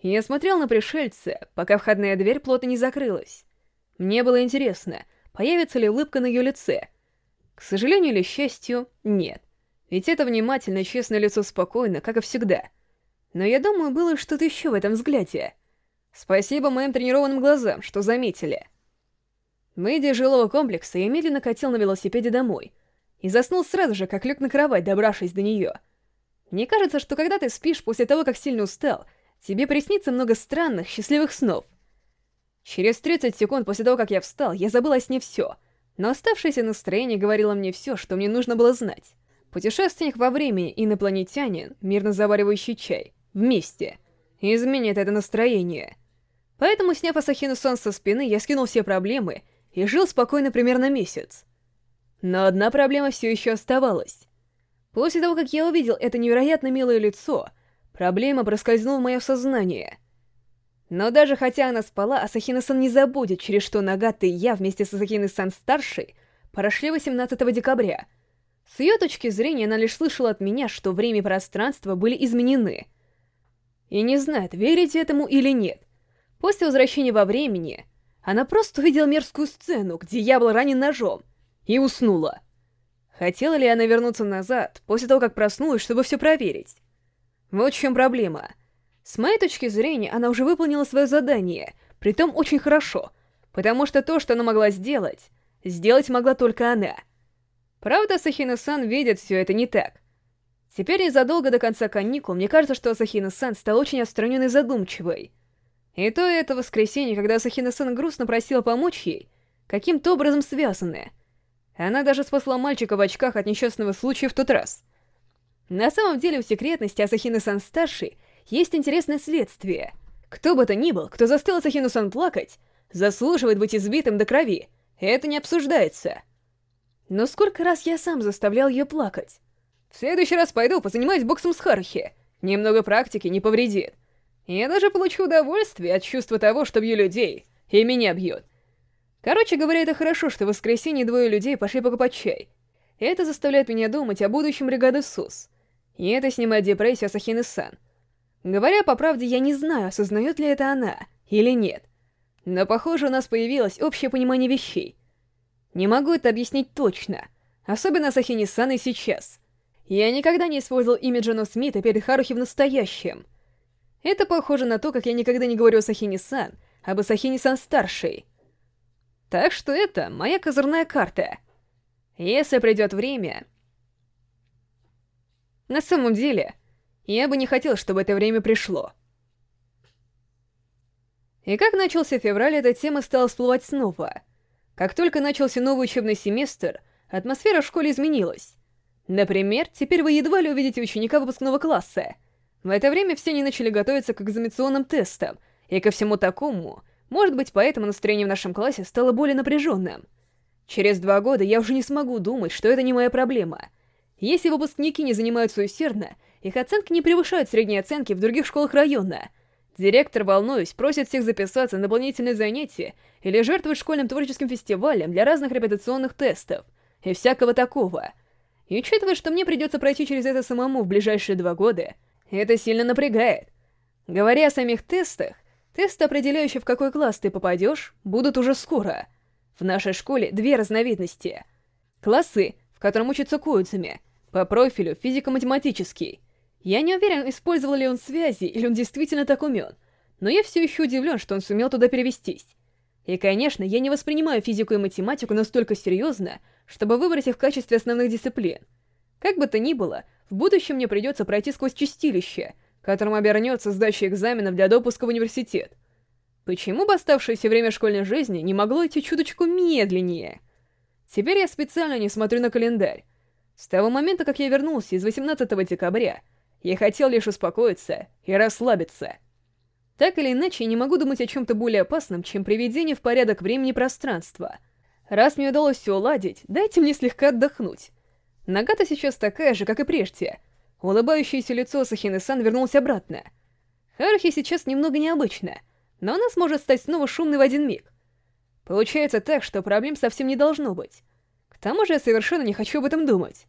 Я смотрел на пришельца, пока входная дверь плотно не закрылась. Мне было интересно, появится ли улыбка на ее лице. К сожалению или счастью, нет. Ведь это внимательное, честное лицо спокойно, как и всегда. Но я думаю, было что-то еще в этом взгляде. Спасибо моим тренированным глазам, что заметили. Выйдя из жилого комплекса, я медленно катил на велосипеде домой. И заснул сразу же, как лег на кровать, добравшись до нее. Мне кажется, что когда ты спишь после того, как сильно устал, тебе приснится много странных, счастливых снов. Через 30 секунд после того, как я встал, я забыл о сне все. Но оставшееся настроение говорило мне все, что мне нужно было знать. Путешественник во времени инопланетянин, мирно заваривающий чай, вместе, изменит это настроение. Поэтому, сняв Асахину Сон со спины, я скинул все проблемы и жил спокойно примерно месяц. Но одна проблема все еще оставалась. После того, как я увидел это невероятно милое лицо, проблема проскользнула в мое сознание — но даже хотя она спала, Асахина-сан не забудет, через что Нагата и я вместе с Асахиной-сан старшей прошли 18 декабря. С ее точки зрения она лишь слышала от меня, что время и пространство были изменены. И не знает, верить этому или нет. После возвращения во времени, она просто увидела мерзкую сцену, где я был ранен ножом, и уснула. Хотела ли она вернуться назад, после того, как проснулась, чтобы все проверить? Вот в чем проблема. С моей точки зрения, она уже выполнила свое задание, притом очень хорошо, потому что то, что она могла сделать, сделать могла только она. Правда, Сахина-сан видит все это не так. Теперь незадолго до конца каникул, мне кажется, что Асахина-сан стал очень отстраненной и задумчивой. И то и это воскресенье, когда Асахина-сан грустно просила помочь ей, каким-то образом связаны. Она даже спасла мальчика в очках от несчастного случая в тот раз. На самом деле у секретности Асахины-сан старший есть интересное следствие. Кто бы то ни был, кто заставил Асахину-сан плакать, заслуживает быть избитым до крови. Это не обсуждается. Но сколько раз я сам заставлял ее плакать? В следующий раз пойду позанимаюсь боксом с Харухи. Немного практики не повредит. Я даже получу удовольствие от чувства того, что бью людей, и меня бьют. Короче говоря, это хорошо, что в воскресенье двое людей пошли покупать чай. Это заставляет меня думать о будущем бригады СУС. И это снимает депрессию Асахины-сан. Говоря по правде, я не знаю, осознает ли это она или нет. Но, похоже, у нас появилось общее понимание вещей. Не могу это объяснить точно, особенно Асахини-сан и сейчас. Я никогда не использовал имя Джона Смита перед Харухи в настоящем. Это похоже на то, как я никогда не говорю о Сахини-сан, об Асахини-сан старшей. Так что это моя козырная карта. Если придет время... На самом деле, я бы не хотел, чтобы это время пришло. И как начался февраль, эта тема стала всплывать снова. Как только начался новый учебный семестр, атмосфера в школе изменилась. Например, теперь вы едва ли увидите ученика выпускного класса. В это время все они начали готовиться к экзаменационным тестам, и ко всему такому может быть, поэтому настроение в нашем классе стало более напряженным. Через два года я уже не смогу думать, что это не моя проблема. Если выпускники не занимаются усердно, их оценки не превышают средние оценки в других школах района. Директор, волнуюсь, просит всех записаться на дополнительные занятия или жертвовать школьным творческим фестивалем для разных репетиционных тестов и всякого такого. И учитывая, что мне придется пройти через это самому в ближайшие два года, это сильно напрягает. Говоря о самих тестах, Тесты, определяющие, в какой класс ты попадешь, будут уже скоро. В нашей школе две разновидности. Классы, в котором учатся Коидзуми, по профилю физико-математический. Я не уверен, использовал ли он связи, или он действительно так умен, но я все еще удивлен, что он сумел туда перевестись. И, конечно, я не воспринимаю физику и математику настолько серьезно, чтобы выбрать их в качестве основных дисциплин. Как бы то ни было, в будущем мне придется пройти сквозь чистилище — которым обернется сдача экзаменов для допуска в университет. Почему бы оставшееся время школьной жизни не могло идти чуточку медленнее? Теперь я специально не смотрю на календарь. С того момента, как я вернулся из 18 декабря, я хотел лишь успокоиться и расслабиться. Так или иначе, я не могу думать о чем-то более опасном, чем приведение в порядок времени и пространства. Раз мне удалось все уладить, дайте мне слегка отдохнуть. Нагата сейчас такая же, как и прежде — Улыбающееся лицо Сахины-сан вернулось обратно. Харухи сейчас немного необычно, но она сможет стать снова шумной в один миг. Получается так, что проблем совсем не должно быть. К тому же я совершенно не хочу об этом думать.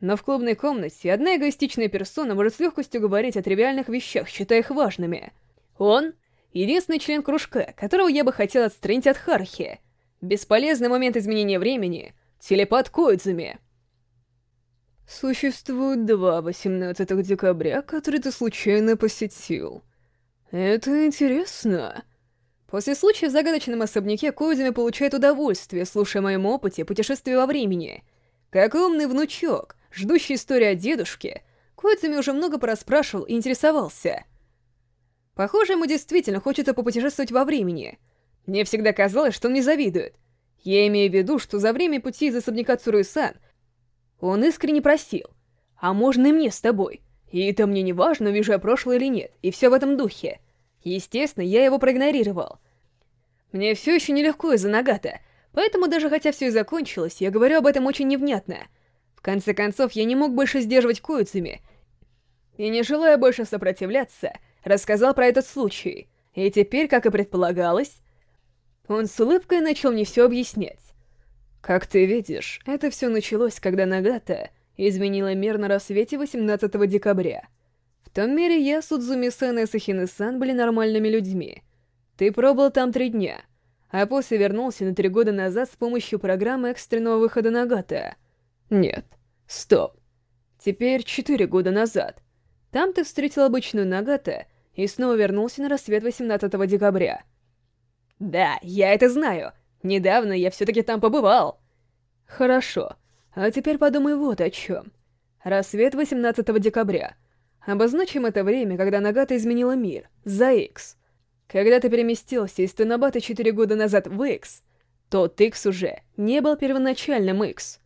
Но в клубной комнате одна эгоистичная персона может с легкостью говорить о тривиальных вещах, считая их важными. Он — единственный член кружка, которого я бы хотел отстранить от Хархи. Бесполезный момент изменения времени — телепат Коидзуми. Существует два 18 декабря, которые ты случайно посетил. Это интересно. После случая в загадочном особняке Коизами получает удовольствие, слушая о моем опыте путешествия во времени. Как умный внучок, ждущий истории о дедушке, Коизами уже много порасспрашивал и интересовался. Похоже, ему действительно хочется попутешествовать во времени. Мне всегда казалось, что он не завидует. Я имею в виду, что за время пути из особняка Цуруи-сан он искренне просил. «А можно и мне с тобой? И это мне не важно, вижу я прошлое или нет, и все в этом духе». Естественно, я его проигнорировал. Мне все еще нелегко из-за Нагата, поэтому даже хотя все и закончилось, я говорю об этом очень невнятно. В конце концов, я не мог больше сдерживать Коицуми, и не желая больше сопротивляться, рассказал про этот случай. И теперь, как и предполагалось, он с улыбкой начал мне все объяснять. Как ты видишь, это все началось, когда Нагата изменила мир на рассвете 18 декабря. В том мире я, Судзуми-сан и Сахины-сан были нормальными людьми. Ты пробыл там три дня, а после вернулся на три года назад с помощью программы экстренного выхода Нагата. Нет, стоп. Теперь четыре года назад. Там ты встретил обычную Нагата и снова вернулся на рассвет 18 декабря. Да, я это знаю. Недавно я все-таки там побывал. Хорошо. А теперь подумай вот о чем. Рассвет 18 декабря. Обозначим это время, когда Нагата изменила мир, за X. Когда ты переместился из Тенабата 4 года назад в X, тот X уже не был первоначальным X.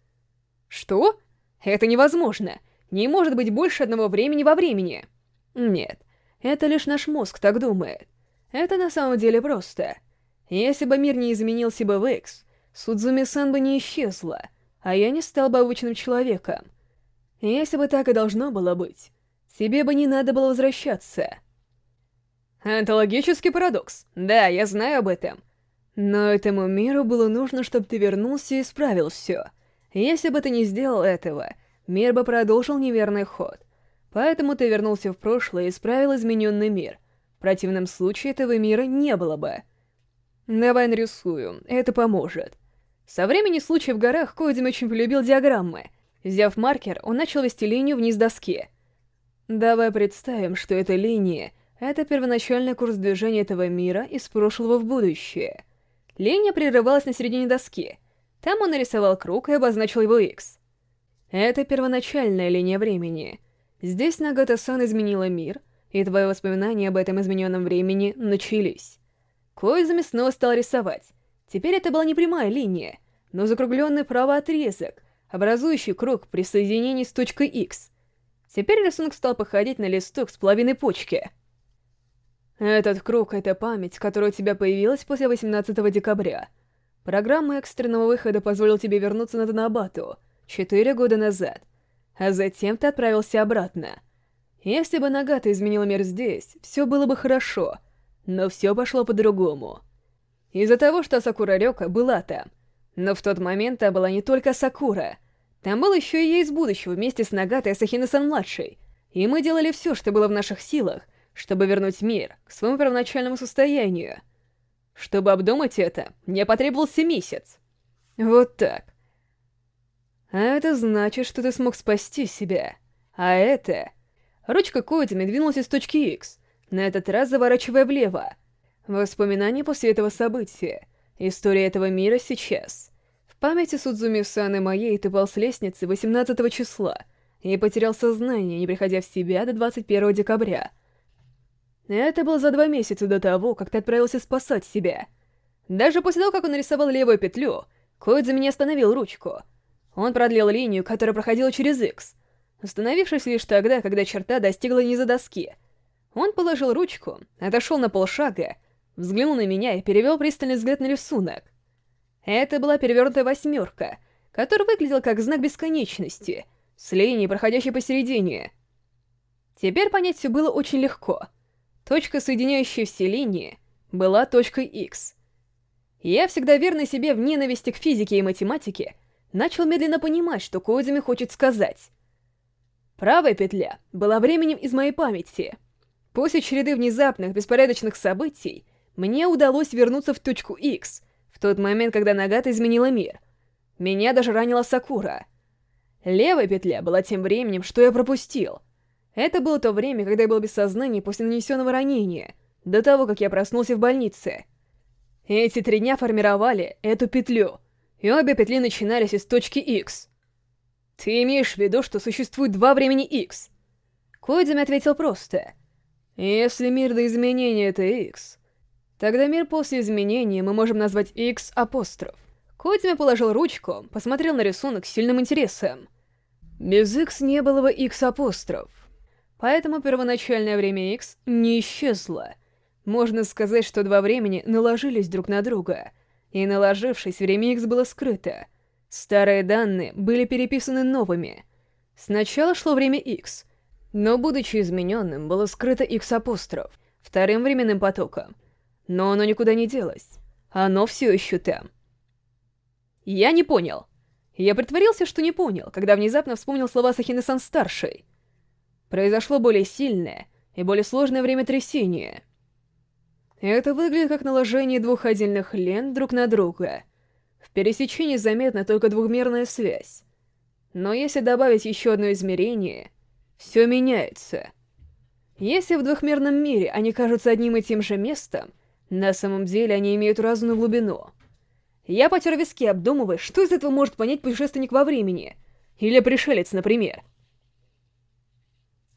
Что? Это невозможно. Не может быть больше одного времени во времени. Нет, это лишь наш мозг так думает. Это на самом деле просто. Если бы мир не изменился бы в X, Судзуми-сан бы не исчезла, а я не стал бы обычным человеком. Если бы так и должно было быть, тебе бы не надо было возвращаться. Антологический парадокс. Да, я знаю об этом. Но этому миру было нужно, чтобы ты вернулся и исправил все. Если бы ты не сделал этого, мир бы продолжил неверный ход. Поэтому ты вернулся в прошлое и исправил измененный мир. В противном случае этого мира не было бы. Давай нарисую, это поможет. Со времени случая в горах Коидзим очень полюбил диаграммы. Взяв маркер, он начал вести линию вниз доски. Давай представим, что эта линия — это первоначальный курс движения этого мира из прошлого в будущее. Линия прерывалась на середине доски. Там он нарисовал круг и обозначил его X. Это первоначальная линия времени. Здесь Нагата-сан изменила мир, и твои воспоминания об этом измененном времени начались. Коизами снова стал рисовать. Теперь это была не прямая линия, но закругленный правый отрезок, образующий круг при соединении с точкой X. Теперь рисунок стал походить на листок с половиной почки. Этот круг — это память, которая у тебя появилась после 18 декабря. Программа экстренного выхода позволила тебе вернуться на Танабату четыре года назад, а затем ты отправился обратно. Если бы Нагата изменила мир здесь, все было бы хорошо, но все пошло по-другому. Из-за того, что Сакура Рёка была там. Но в тот момент там была не только Сакура. Там был еще и я из будущего вместе с Нагатой Асахина-сан-младшей. И мы делали все, что было в наших силах, чтобы вернуть мир к своему первоначальному состоянию. Чтобы обдумать это, мне потребовался месяц. Вот так. А это значит, что ты смог спасти себя. А это... Ручка Коидзами двинулась из точки X, на этот раз заворачивая влево. Воспоминания после этого события. История этого мира сейчас. В памяти Судзуми-сан и моей ты пал с лестницы 18 числа и потерял сознание, не приходя в себя до 21 декабря. Это было за два месяца до того, как ты отправился спасать себя. Даже после того, как он нарисовал левую петлю, Коидза меня остановил ручку. Он продлил линию, которая проходила через X, остановившись лишь тогда, когда черта достигла низа доски. Он положил ручку, отошел на полшага взглянул на меня и перевел пристальный взгляд на рисунок. Это была перевернутая восьмерка, которая выглядела как знак бесконечности, с линией, проходящей посередине. Теперь понять все было очень легко. Точка, соединяющая все линии, была точкой X. Я, всегда верный себе в ненависти к физике и математике, начал медленно понимать, что Коидзами хочет сказать. Правая петля была временем из моей памяти. После череды внезапных, беспорядочных событий, мне удалось вернуться в точку X, в тот момент, когда Нагата изменила мир. Меня даже ранила Сакура. Левая петля была тем временем, что я пропустил. Это было то время, когда я был без сознания после нанесенного ранения, до того, как я проснулся в больнице. Эти три дня формировали эту петлю, и обе петли начинались из точки X. Ты имеешь в виду, что существует два времени X? Койдзами ответил просто. Если мир до изменения — это X, Тогда мир после изменения мы можем назвать X апостроф. Котиме положил ручку, посмотрел на рисунок с сильным интересом. Без X не было бы X апостроф. Поэтому первоначальное время X не исчезло. Можно сказать, что два времени наложились друг на друга. И наложившись, время X было скрыто. Старые данные были переписаны новыми. Сначала шло время X, но, будучи измененным, было скрыто X апостроф вторым временным потоком — но оно никуда не делось. Оно все еще там. Я не понял. Я притворился, что не понял, когда внезапно вспомнил слова Сахины-сан-старшей. Произошло более сильное и более сложное время трясения. Это выглядит как наложение двух отдельных лент друг на друга. В пересечении заметна только двухмерная связь. Но если добавить еще одно измерение, все меняется. Если в двухмерном мире они кажутся одним и тем же местом, на самом деле они имеют разную глубину. Я потер виски, обдумывая, что из этого может понять путешественник во времени. Или пришелец, например.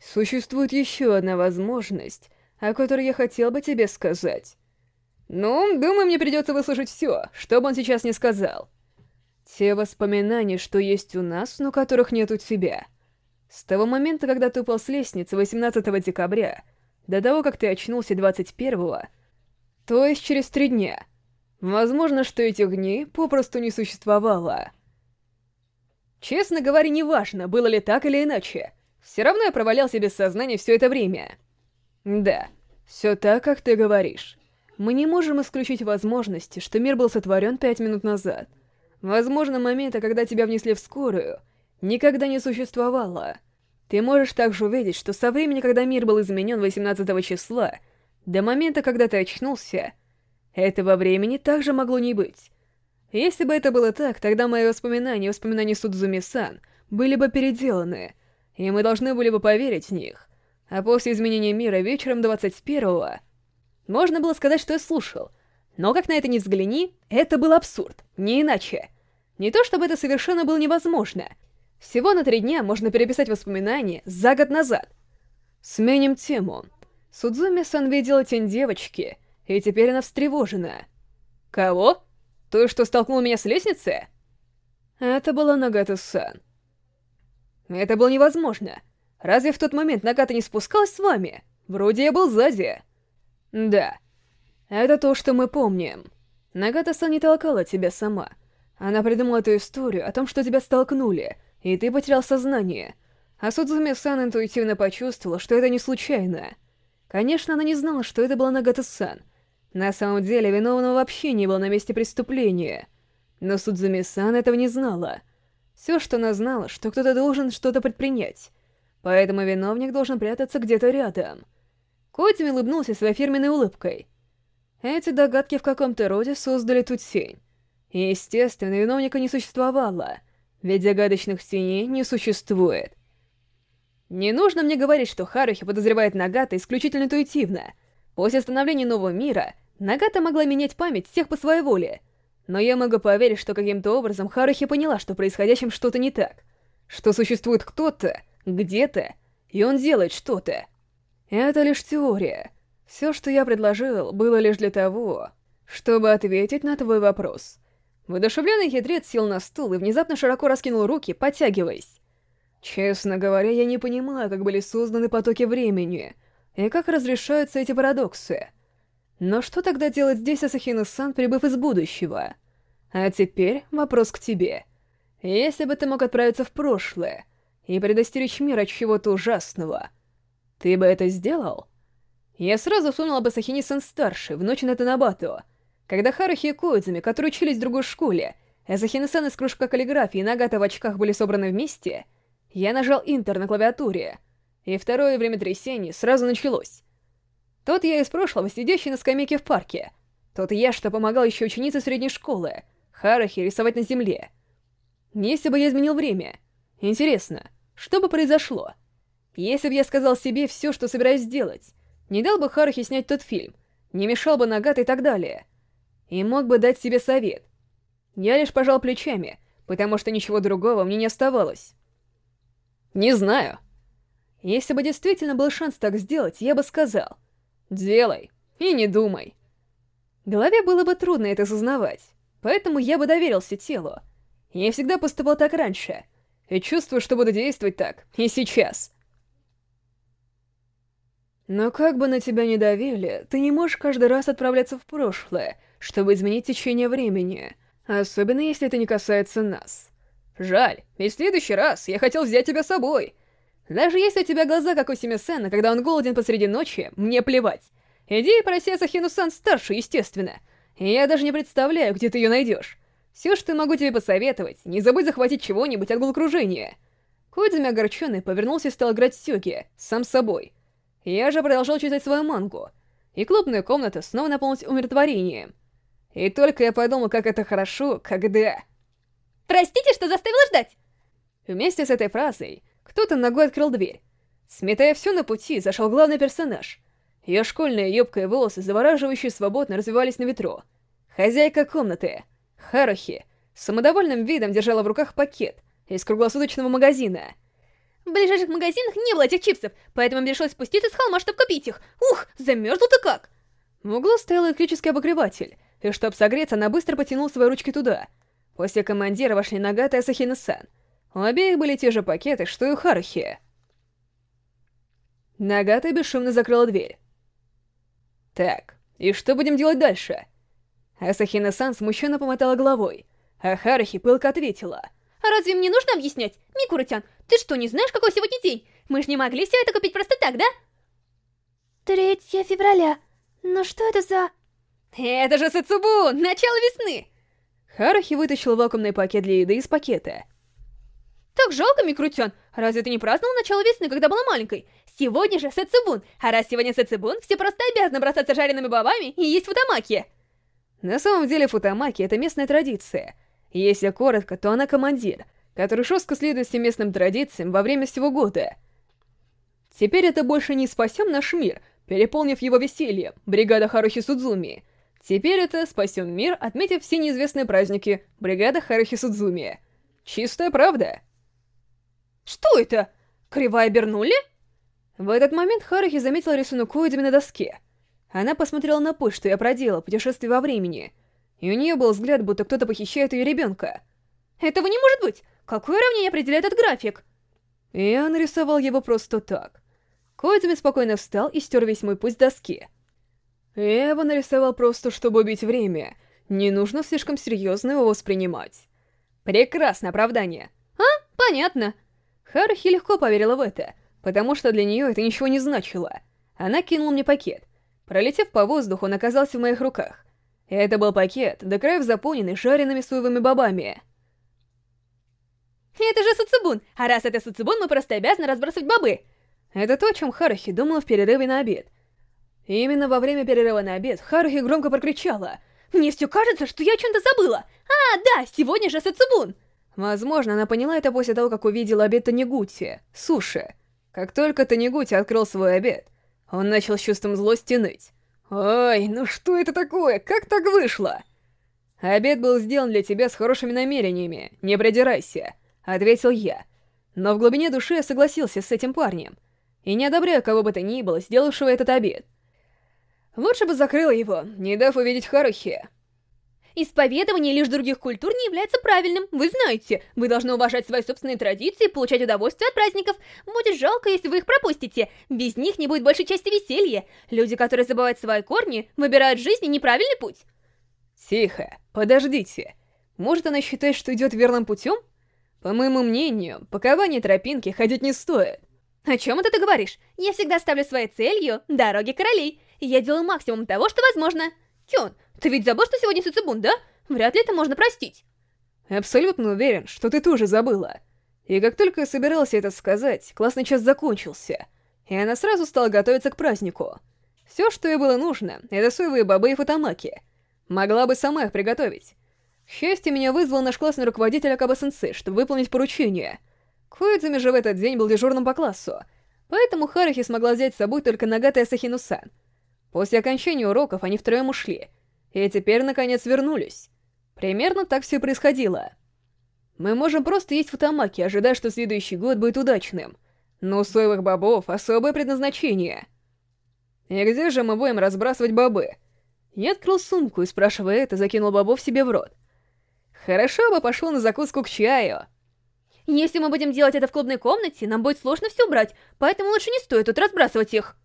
Существует еще одна возможность, о которой я хотел бы тебе сказать. Ну, думаю, мне придется выслушать все, что бы он сейчас не сказал. Те воспоминания, что есть у нас, но которых нет у тебя. С того момента, когда ты упал с лестницы 18 декабря, до того, как ты очнулся 21-го, то есть через три дня. Возможно, что этих дней попросту не существовало. Честно говоря, неважно, было ли так или иначе. Все равно я провалялся без сознания все это время. Да, все так, как ты говоришь. Мы не можем исключить возможности, что мир был сотворен пять минут назад. Возможно, момента, когда тебя внесли в скорую, никогда не существовало. Ты можешь также увидеть, что со времени, когда мир был изменен 18 числа, до момента, когда ты очнулся, этого времени также могло не быть. Если бы это было так, тогда мои воспоминания и воспоминания Судзуми-сан были бы переделаны, и мы должны были бы поверить в них. А после изменения мира вечером 21-го... Можно было сказать, что я слушал, но как на это ни взгляни, это был абсурд, не иначе. Не то чтобы это совершенно было невозможно. Всего на три дня можно переписать воспоминания за год назад. Сменим тему. Судзуми-сан видела тень девочки, и теперь она встревожена. Кого? Той, что столкнул меня с лестницы? Это была Нагата-сан. Это было невозможно. Разве в тот момент Нагата не спускалась с вами? Вроде я был сзади. Да. Это то, что мы помним. Нагата-сан не толкала тебя сама. Она придумала эту историю о том, что тебя столкнули, и ты потерял сознание. А Судзуми-сан интуитивно почувствовала, что это не случайно. Конечно, она не знала, что это была Нагата-сан. На самом деле, виновного вообще не было на месте преступления. Но Судзуми-сан этого не знала. Все, что она знала, что кто-то должен что-то предпринять. Поэтому виновник должен прятаться где-то рядом. Котими улыбнулся своей фирменной улыбкой. Эти догадки в каком-то роде создали ту тень. естественно, виновника не существовало, ведь загадочных теней не существует. Не нужно мне говорить, что Харухи подозревает Нагата исключительно интуитивно. После становления нового мира, Нагата могла менять память всех по своей воле. Но я могу поверить, что каким-то образом Харухи поняла, что происходящим что-то не так. Что существует кто-то, где-то, и он делает что-то. Это лишь теория. Все, что я предложил, было лишь для того, чтобы ответить на твой вопрос. Выдушевленный хитрец сел на стул и внезапно широко раскинул руки, подтягиваясь. Честно говоря, я не понимаю, как были созданы потоки времени, и как разрешаются эти парадоксы. Но что тогда делать здесь Асахина-сан, прибыв из будущего? А теперь вопрос к тебе. Если бы ты мог отправиться в прошлое и предостеречь мир от чего-то ужасного, ты бы это сделал? Я сразу вспомнил об Асахине-сан старший в ночь на Танабато, когда Харухи и Коидзами, которые учились в другой школе, Асахина-сан из кружка каллиграфии и Нагата в очках были собраны вместе, я нажал Интер на клавиатуре, и второе время трясения сразу началось. Тот я из прошлого, сидящий на скамейке в парке. Тот я, что помогал еще ученице средней школы, Харахи, рисовать на земле. Если бы я изменил время, интересно, что бы произошло? Если бы я сказал себе все, что собираюсь сделать, не дал бы Харахи снять тот фильм, не мешал бы Нагат и так далее. И мог бы дать себе совет. Я лишь пожал плечами, потому что ничего другого мне не оставалось. Не знаю. Если бы действительно был шанс так сделать, я бы сказал. Делай. И не думай. Голове было бы трудно это осознавать, поэтому я бы доверился телу. Я всегда поступал так раньше, и чувствую, что буду действовать так и сейчас. Но как бы на тебя не давили, ты не можешь каждый раз отправляться в прошлое, чтобы изменить течение времени, особенно если это не касается нас. Жаль, и в следующий раз я хотел взять тебя с собой, даже если у тебя глаза, как у Симисена, когда он голоден посреди ночи, мне плевать. Иди и проси Асахину-сан старше, естественно. я даже не представляю, где ты ее найдешь. Все, что могу тебе посоветовать, не забудь захватить чего-нибудь от головокружения. Коидзами огорченный повернулся и стал играть в сёги, сам собой. Я же продолжал читать свою мангу, и клубная комната снова наполнилась умиротворением. И только я подумал, как это хорошо, когда... Простите, что заставила ждать! Вместе с этой фразой кто-то ногой открыл дверь. Сметая все на пути, зашел главный персонаж. Ее школьная юбка и волосы, завораживающие свободно, развивались на ветру. Хозяйка комнаты, Харухи, с самодовольным видом держала в руках пакет из круглосуточного магазина. В ближайших магазинах не было этих чипсов, поэтому мне пришлось спуститься с холма, чтобы купить их. Ух, замерзла-то как! В углу стоял электрический обогреватель, и чтобы согреться, она быстро потянула свои ручки туда. После командира вошли Нагата и Асахина-сан. У обеих были те же пакеты, что и у Харухи. Нагата бесшумно закрыла дверь. «Так, и что будем делать дальше?» Асахина-сан смущенно помотала головой, а Харухи пылко ответила. «А разве мне нужно объяснять? Микурутян, ты что, не знаешь, какой сегодня день? Мы же не могли все это купить просто так, да?» 3 февраля. Ну что это за... Это же Сацубу! Начало весны! Харухи вытащил вакуумный пакет для еды из пакета. Так жалко, Микрутян. Разве ты не праздновал начало весны, когда была маленькой? Сегодня же Сэцубун, а раз сегодня Сэцубун, все просто обязаны бросаться жареными бобами и есть футамаки. На самом деле футамаки — это местная традиция. Если коротко, то она командир, который жестко следует всем местным традициям во время всего года. Теперь это больше не «спасем наш мир», переполнив его весельем, бригада Харухи Судзуми. Теперь это «спасем мир», отметив все неизвестные праздники, бригада Харухи Судзуми. Чистая правда. Что это? Кривая обернули? В этот момент Харухи заметила рисунок Коидзами на доске. Она посмотрела на путь, что я проделала, путешествие во времени. И у нее был взгляд, будто кто-то похищает ее ребенка. Этого не может быть! Какое уравнение определяет этот график? Я нарисовал его просто так. Коидзами спокойно встал и стер весь мой путь с доски. Я его нарисовал просто, чтобы убить время. Не нужно слишком серьезно его воспринимать. Прекрасное оправдание. А, понятно. Харухи легко поверила в это, потому что для нее это ничего не значило. Она кинула мне пакет. Пролетев по воздуху, он оказался в моих руках. Это был пакет, до краев заполненный жареными соевыми бобами. Это же Сацубун, а раз это Сацубун, мы просто обязаны разбрасывать бобы. Это то, о чем Харухи думала в перерыве на обед. Именно во время перерыва на обед Харухи громко прокричала. «Мне все кажется, что я о чем-то забыла! А, да, сегодня же Сацубун!» Возможно, она поняла это после того, как увидела обед Танегути, суши. Как только Танегути открыл свой обед, он начал чувством злости ныть. «Ой, ну что это такое? Как так вышло?» «Обед был сделан для тебя с хорошими намерениями, не придирайся», — ответил я. Но в глубине души я согласился с этим парнем. И не одобряю кого бы то ни было, сделавшего этот обед. Лучше бы закрыл его, не дав увидеть Харухи. Исповедование лишь других культур не является правильным, вы знаете. Вы должны уважать свои собственные традиции и получать удовольствие от праздников. Будет жалко, если вы их пропустите. Без них не будет большей части веселья. Люди, которые забывают свои корни, выбирают в жизни неправильный путь. Тихо, подождите. Может, она считает, что идет верным путем? По моему мнению, по ковании тропинки ходить не стоит. О чем это ты говоришь? Я всегда ставлю своей целью дороги королей. Я делаю максимум того, что возможно. Кён, ты ведь забыл, что сегодня Суцубун, да? Вряд ли это можно простить. Абсолютно уверен, что ты тоже забыла. И как только я собирался это сказать, классный час закончился, и она сразу стала готовиться к празднику. Все, что ей было нужно, это соевые бобы и фотомаки. Могла бы сама их приготовить. К счастью, меня вызвал наш классный руководитель Акаба-сенсей, чтобы выполнить поручение. Коидзами же в этот день был дежурным по классу, поэтому Харахи смогла взять с собой только Нагата и Асахину-сан. После окончания уроков они втроем ушли — и теперь, наконец, вернулись. Примерно так все происходило. Мы можем просто есть футамаки, ожидая, что следующий год будет удачным. Но у соевых бобов особое предназначение. И где же мы будем разбрасывать бобы? Я открыл сумку и, спрашивая это, закинул бобов себе в рот. Хорошо бы пошло на закуску к чаю. Если мы будем делать это в клубной комнате, нам будет сложно все убрать, поэтому лучше не стоит тут разбрасывать их.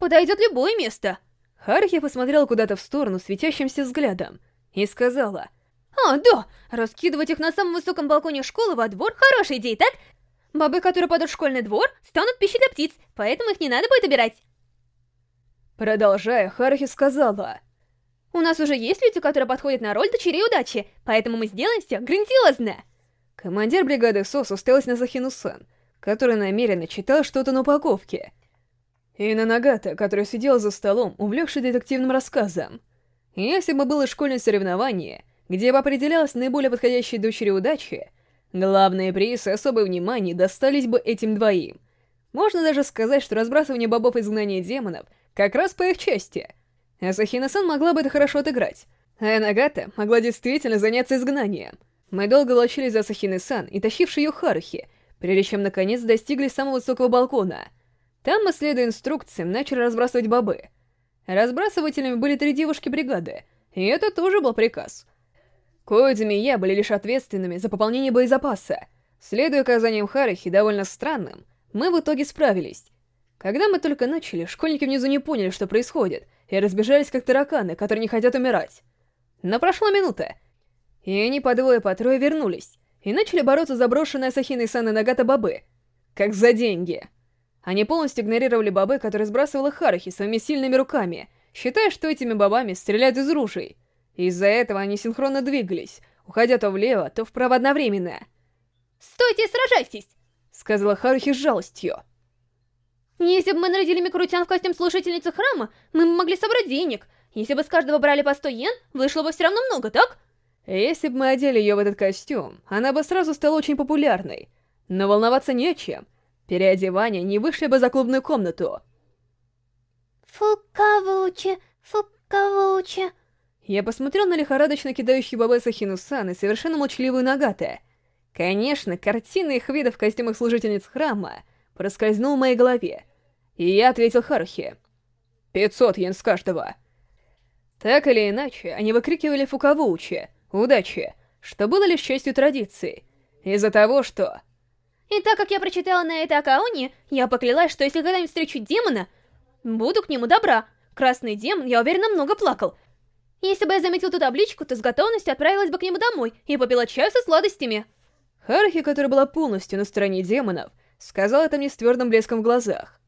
Подойдет любое место. Хархи посмотрела куда-то в сторону светящимся взглядом и сказала... «А, да! Раскидывать их на самом высоком балконе школы во двор — хорошая идея, так? Бобы, которые падают в школьный двор, станут пищей для птиц, поэтому их не надо будет убирать». Продолжая, Харахи сказала... У нас уже есть люди, которые подходят на роль дочерей удачи, поэтому мы сделаем все грандиозно. Командир бригады СОС усталась на Захину-сан, который намеренно читал что-то на упаковке. И на Нагата, который сидел за столом, увлекший детективным рассказом. Если бы было школьное соревнование, где бы определялась наиболее подходящей дочери удачи, главные призы и особое внимание достались бы этим двоим. Можно даже сказать, что разбрасывание бобов изгнания демонов как раз по их части. Асахина-сан могла бы это хорошо отыграть, а Нагата могла действительно заняться изгнанием. Мы долго волочились за Асахины-сан и тащившей ее Харухи, прежде чем наконец достигли самого высокого балкона. Там мы, следуя инструкциям, начали разбрасывать бобы. Разбрасывателями были три девушки бригады, и это тоже был приказ. Коидзами и я были лишь ответственными за пополнение боезапаса. Следуя указаниям Харахи, довольно странным, мы в итоге справились. Когда мы только начали, школьники внизу не поняли, что происходит, и разбежались как тараканы, которые не хотят умирать. Но прошла минута, и они по двое по трое вернулись, и начали бороться за брошенные Сахиной Сан и Нагата бобы. Как за деньги. Они полностью игнорировали бобы, которые сбрасывала Харахи своими сильными руками, считая, что этими бобами стреляют из ружей. Из-за этого они синхронно двигались, уходя то влево, то вправо одновременно. «Стойте и сражайтесь!» — сказала Харухи с жалостью. «Если бы мы нарядили Микрутян в костюм слушательницы храма, мы бы могли собрать денег. Если бы с каждого брали по 100 йен, вышло бы все равно много, так?» Если бы мы одели ее в этот костюм, она бы сразу стала очень популярной. Но волноваться не чем. Переодевания не вышли бы за клубную комнату. Фукавучи, фукавучи. Я посмотрел на лихорадочно кидающий Бабеса Хинусан и совершенно молчаливую Нагата. Конечно, картина их вида в костюмах служительниц храма проскользнула в моей голове. И я ответил Харухи. «Пятьсот йен с каждого». Так или иначе, они выкрикивали Фукавучи, удачи, что было лишь частью традиции. Из-за того, что... И так как я прочитала на этой Акаоне, я поклялась, что если когда-нибудь встречу демона, буду к нему добра. Красный демон, я уверена, много плакал. Если бы я заметил ту табличку, то с готовностью отправилась бы к нему домой и попила чаю со сладостями. Харахи, которая была полностью на стороне демонов, сказала это мне с твердым блеском в глазах.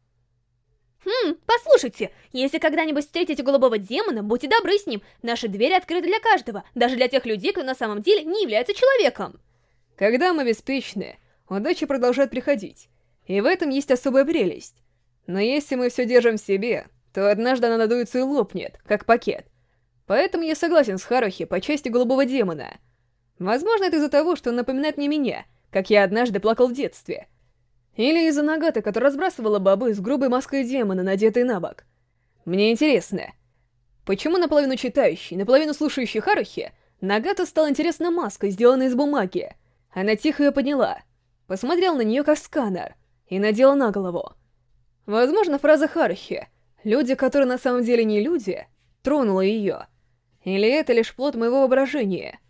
«Хм, послушайте, если когда-нибудь встретите голубого демона, будьте добры с ним. Наши двери открыты для каждого, даже для тех людей, кто на самом деле не является человеком». Когда мы беспечны, удача продолжает приходить. И в этом есть особая прелесть. Но если мы все держим в себе, то однажды она надуется и лопнет, как пакет. Поэтому я согласен с Харухи по части голубого демона. Возможно, это из-за того, что он напоминает мне меня, как я однажды плакал в детстве. Или из-за Нагаты, которая разбрасывала бобы с грубой маской демона, надетой на бок. Мне интересно, почему наполовину читающий, наполовину слушающий Харухи, Нагата стала интересна маской, сделанной из бумаги. Она тихо ее подняла, посмотрела на нее как сканер и надела на голову. Возможно, фраза Харухи «Люди, которые на самом деле не люди» тронула ее. Или это лишь плод моего воображения —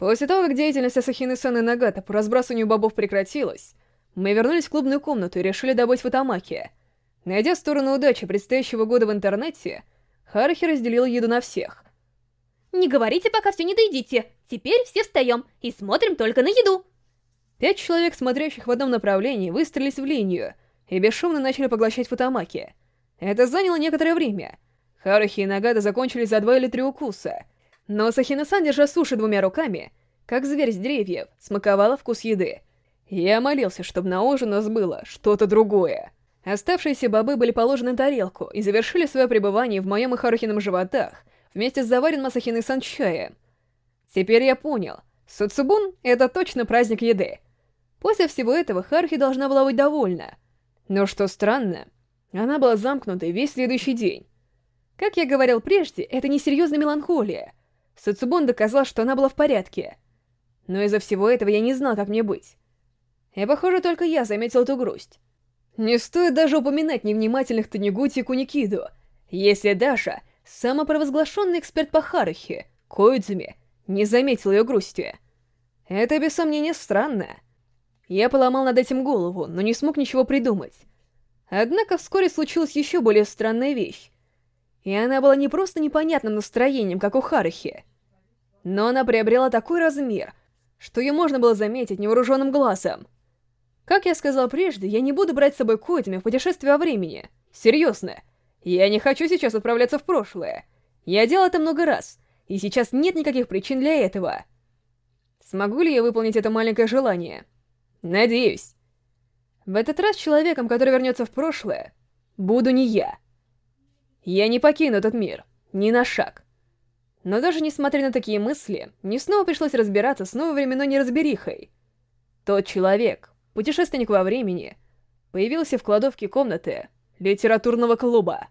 После того, как деятельность Асахины-сан и Нагата по разбрасыванию бобов прекратилась, мы вернулись в клубную комнату и решили добыть фотомаки. Найдя сторону удачи предстоящего года в интернете, Харахи разделил еду на всех. «Не говорите, пока все не доедите. Теперь все встаем и смотрим только на еду». Пять человек, смотрящих в одном направлении, выстроились в линию и бесшумно начали поглощать фотомаки. Это заняло некоторое время. Харахи и Нагата закончили за два или три укуса — но Сахина-сан, держа суши двумя руками, как зверь с деревьев, смаковала вкус еды. Я молился, чтобы на ужин у нас было что-то другое. Оставшиеся бобы были положены на тарелку и завершили свое пребывание в моем и Харухином животах вместе с заваренным Асахиной-сан чаем. Теперь я понял, Суцубун — это точно праздник еды. После всего этого Харухи должна была быть довольна. Но что странно, она была замкнутой весь следующий день. Как я говорил прежде, это не серьезная меланхолия — Сацубон доказал, что она была в порядке. Но из-за всего этого я не знал, как мне быть. И, похоже, только я заметил эту грусть. Не стоит даже упоминать невнимательных Танегути и Куникиду, если Даша, самопровозглашенный эксперт по Харухе, Коидзуми, не заметил ее грусти. Это, без сомнения, странно. Я поломал над этим голову, но не смог ничего придумать. Однако вскоре случилась еще более странная вещь. И она была не просто непонятным настроением, как у Харахи, но она приобрела такой размер, что ее можно было заметить невооруженным глазом. Как я сказал прежде, я не буду брать с собой Койтами в путешествие во времени. Серьезно. Я не хочу сейчас отправляться в прошлое. Я делал это много раз, и сейчас нет никаких причин для этого. Смогу ли я выполнить это маленькое желание? Надеюсь. В этот раз человеком, который вернется в прошлое, буду не я. Я не покину этот мир, ни на шаг. Но даже несмотря на такие мысли, мне снова пришлось разбираться с новой временной неразберихой. Тот человек, путешественник во времени, появился в кладовке комнаты литературного клуба.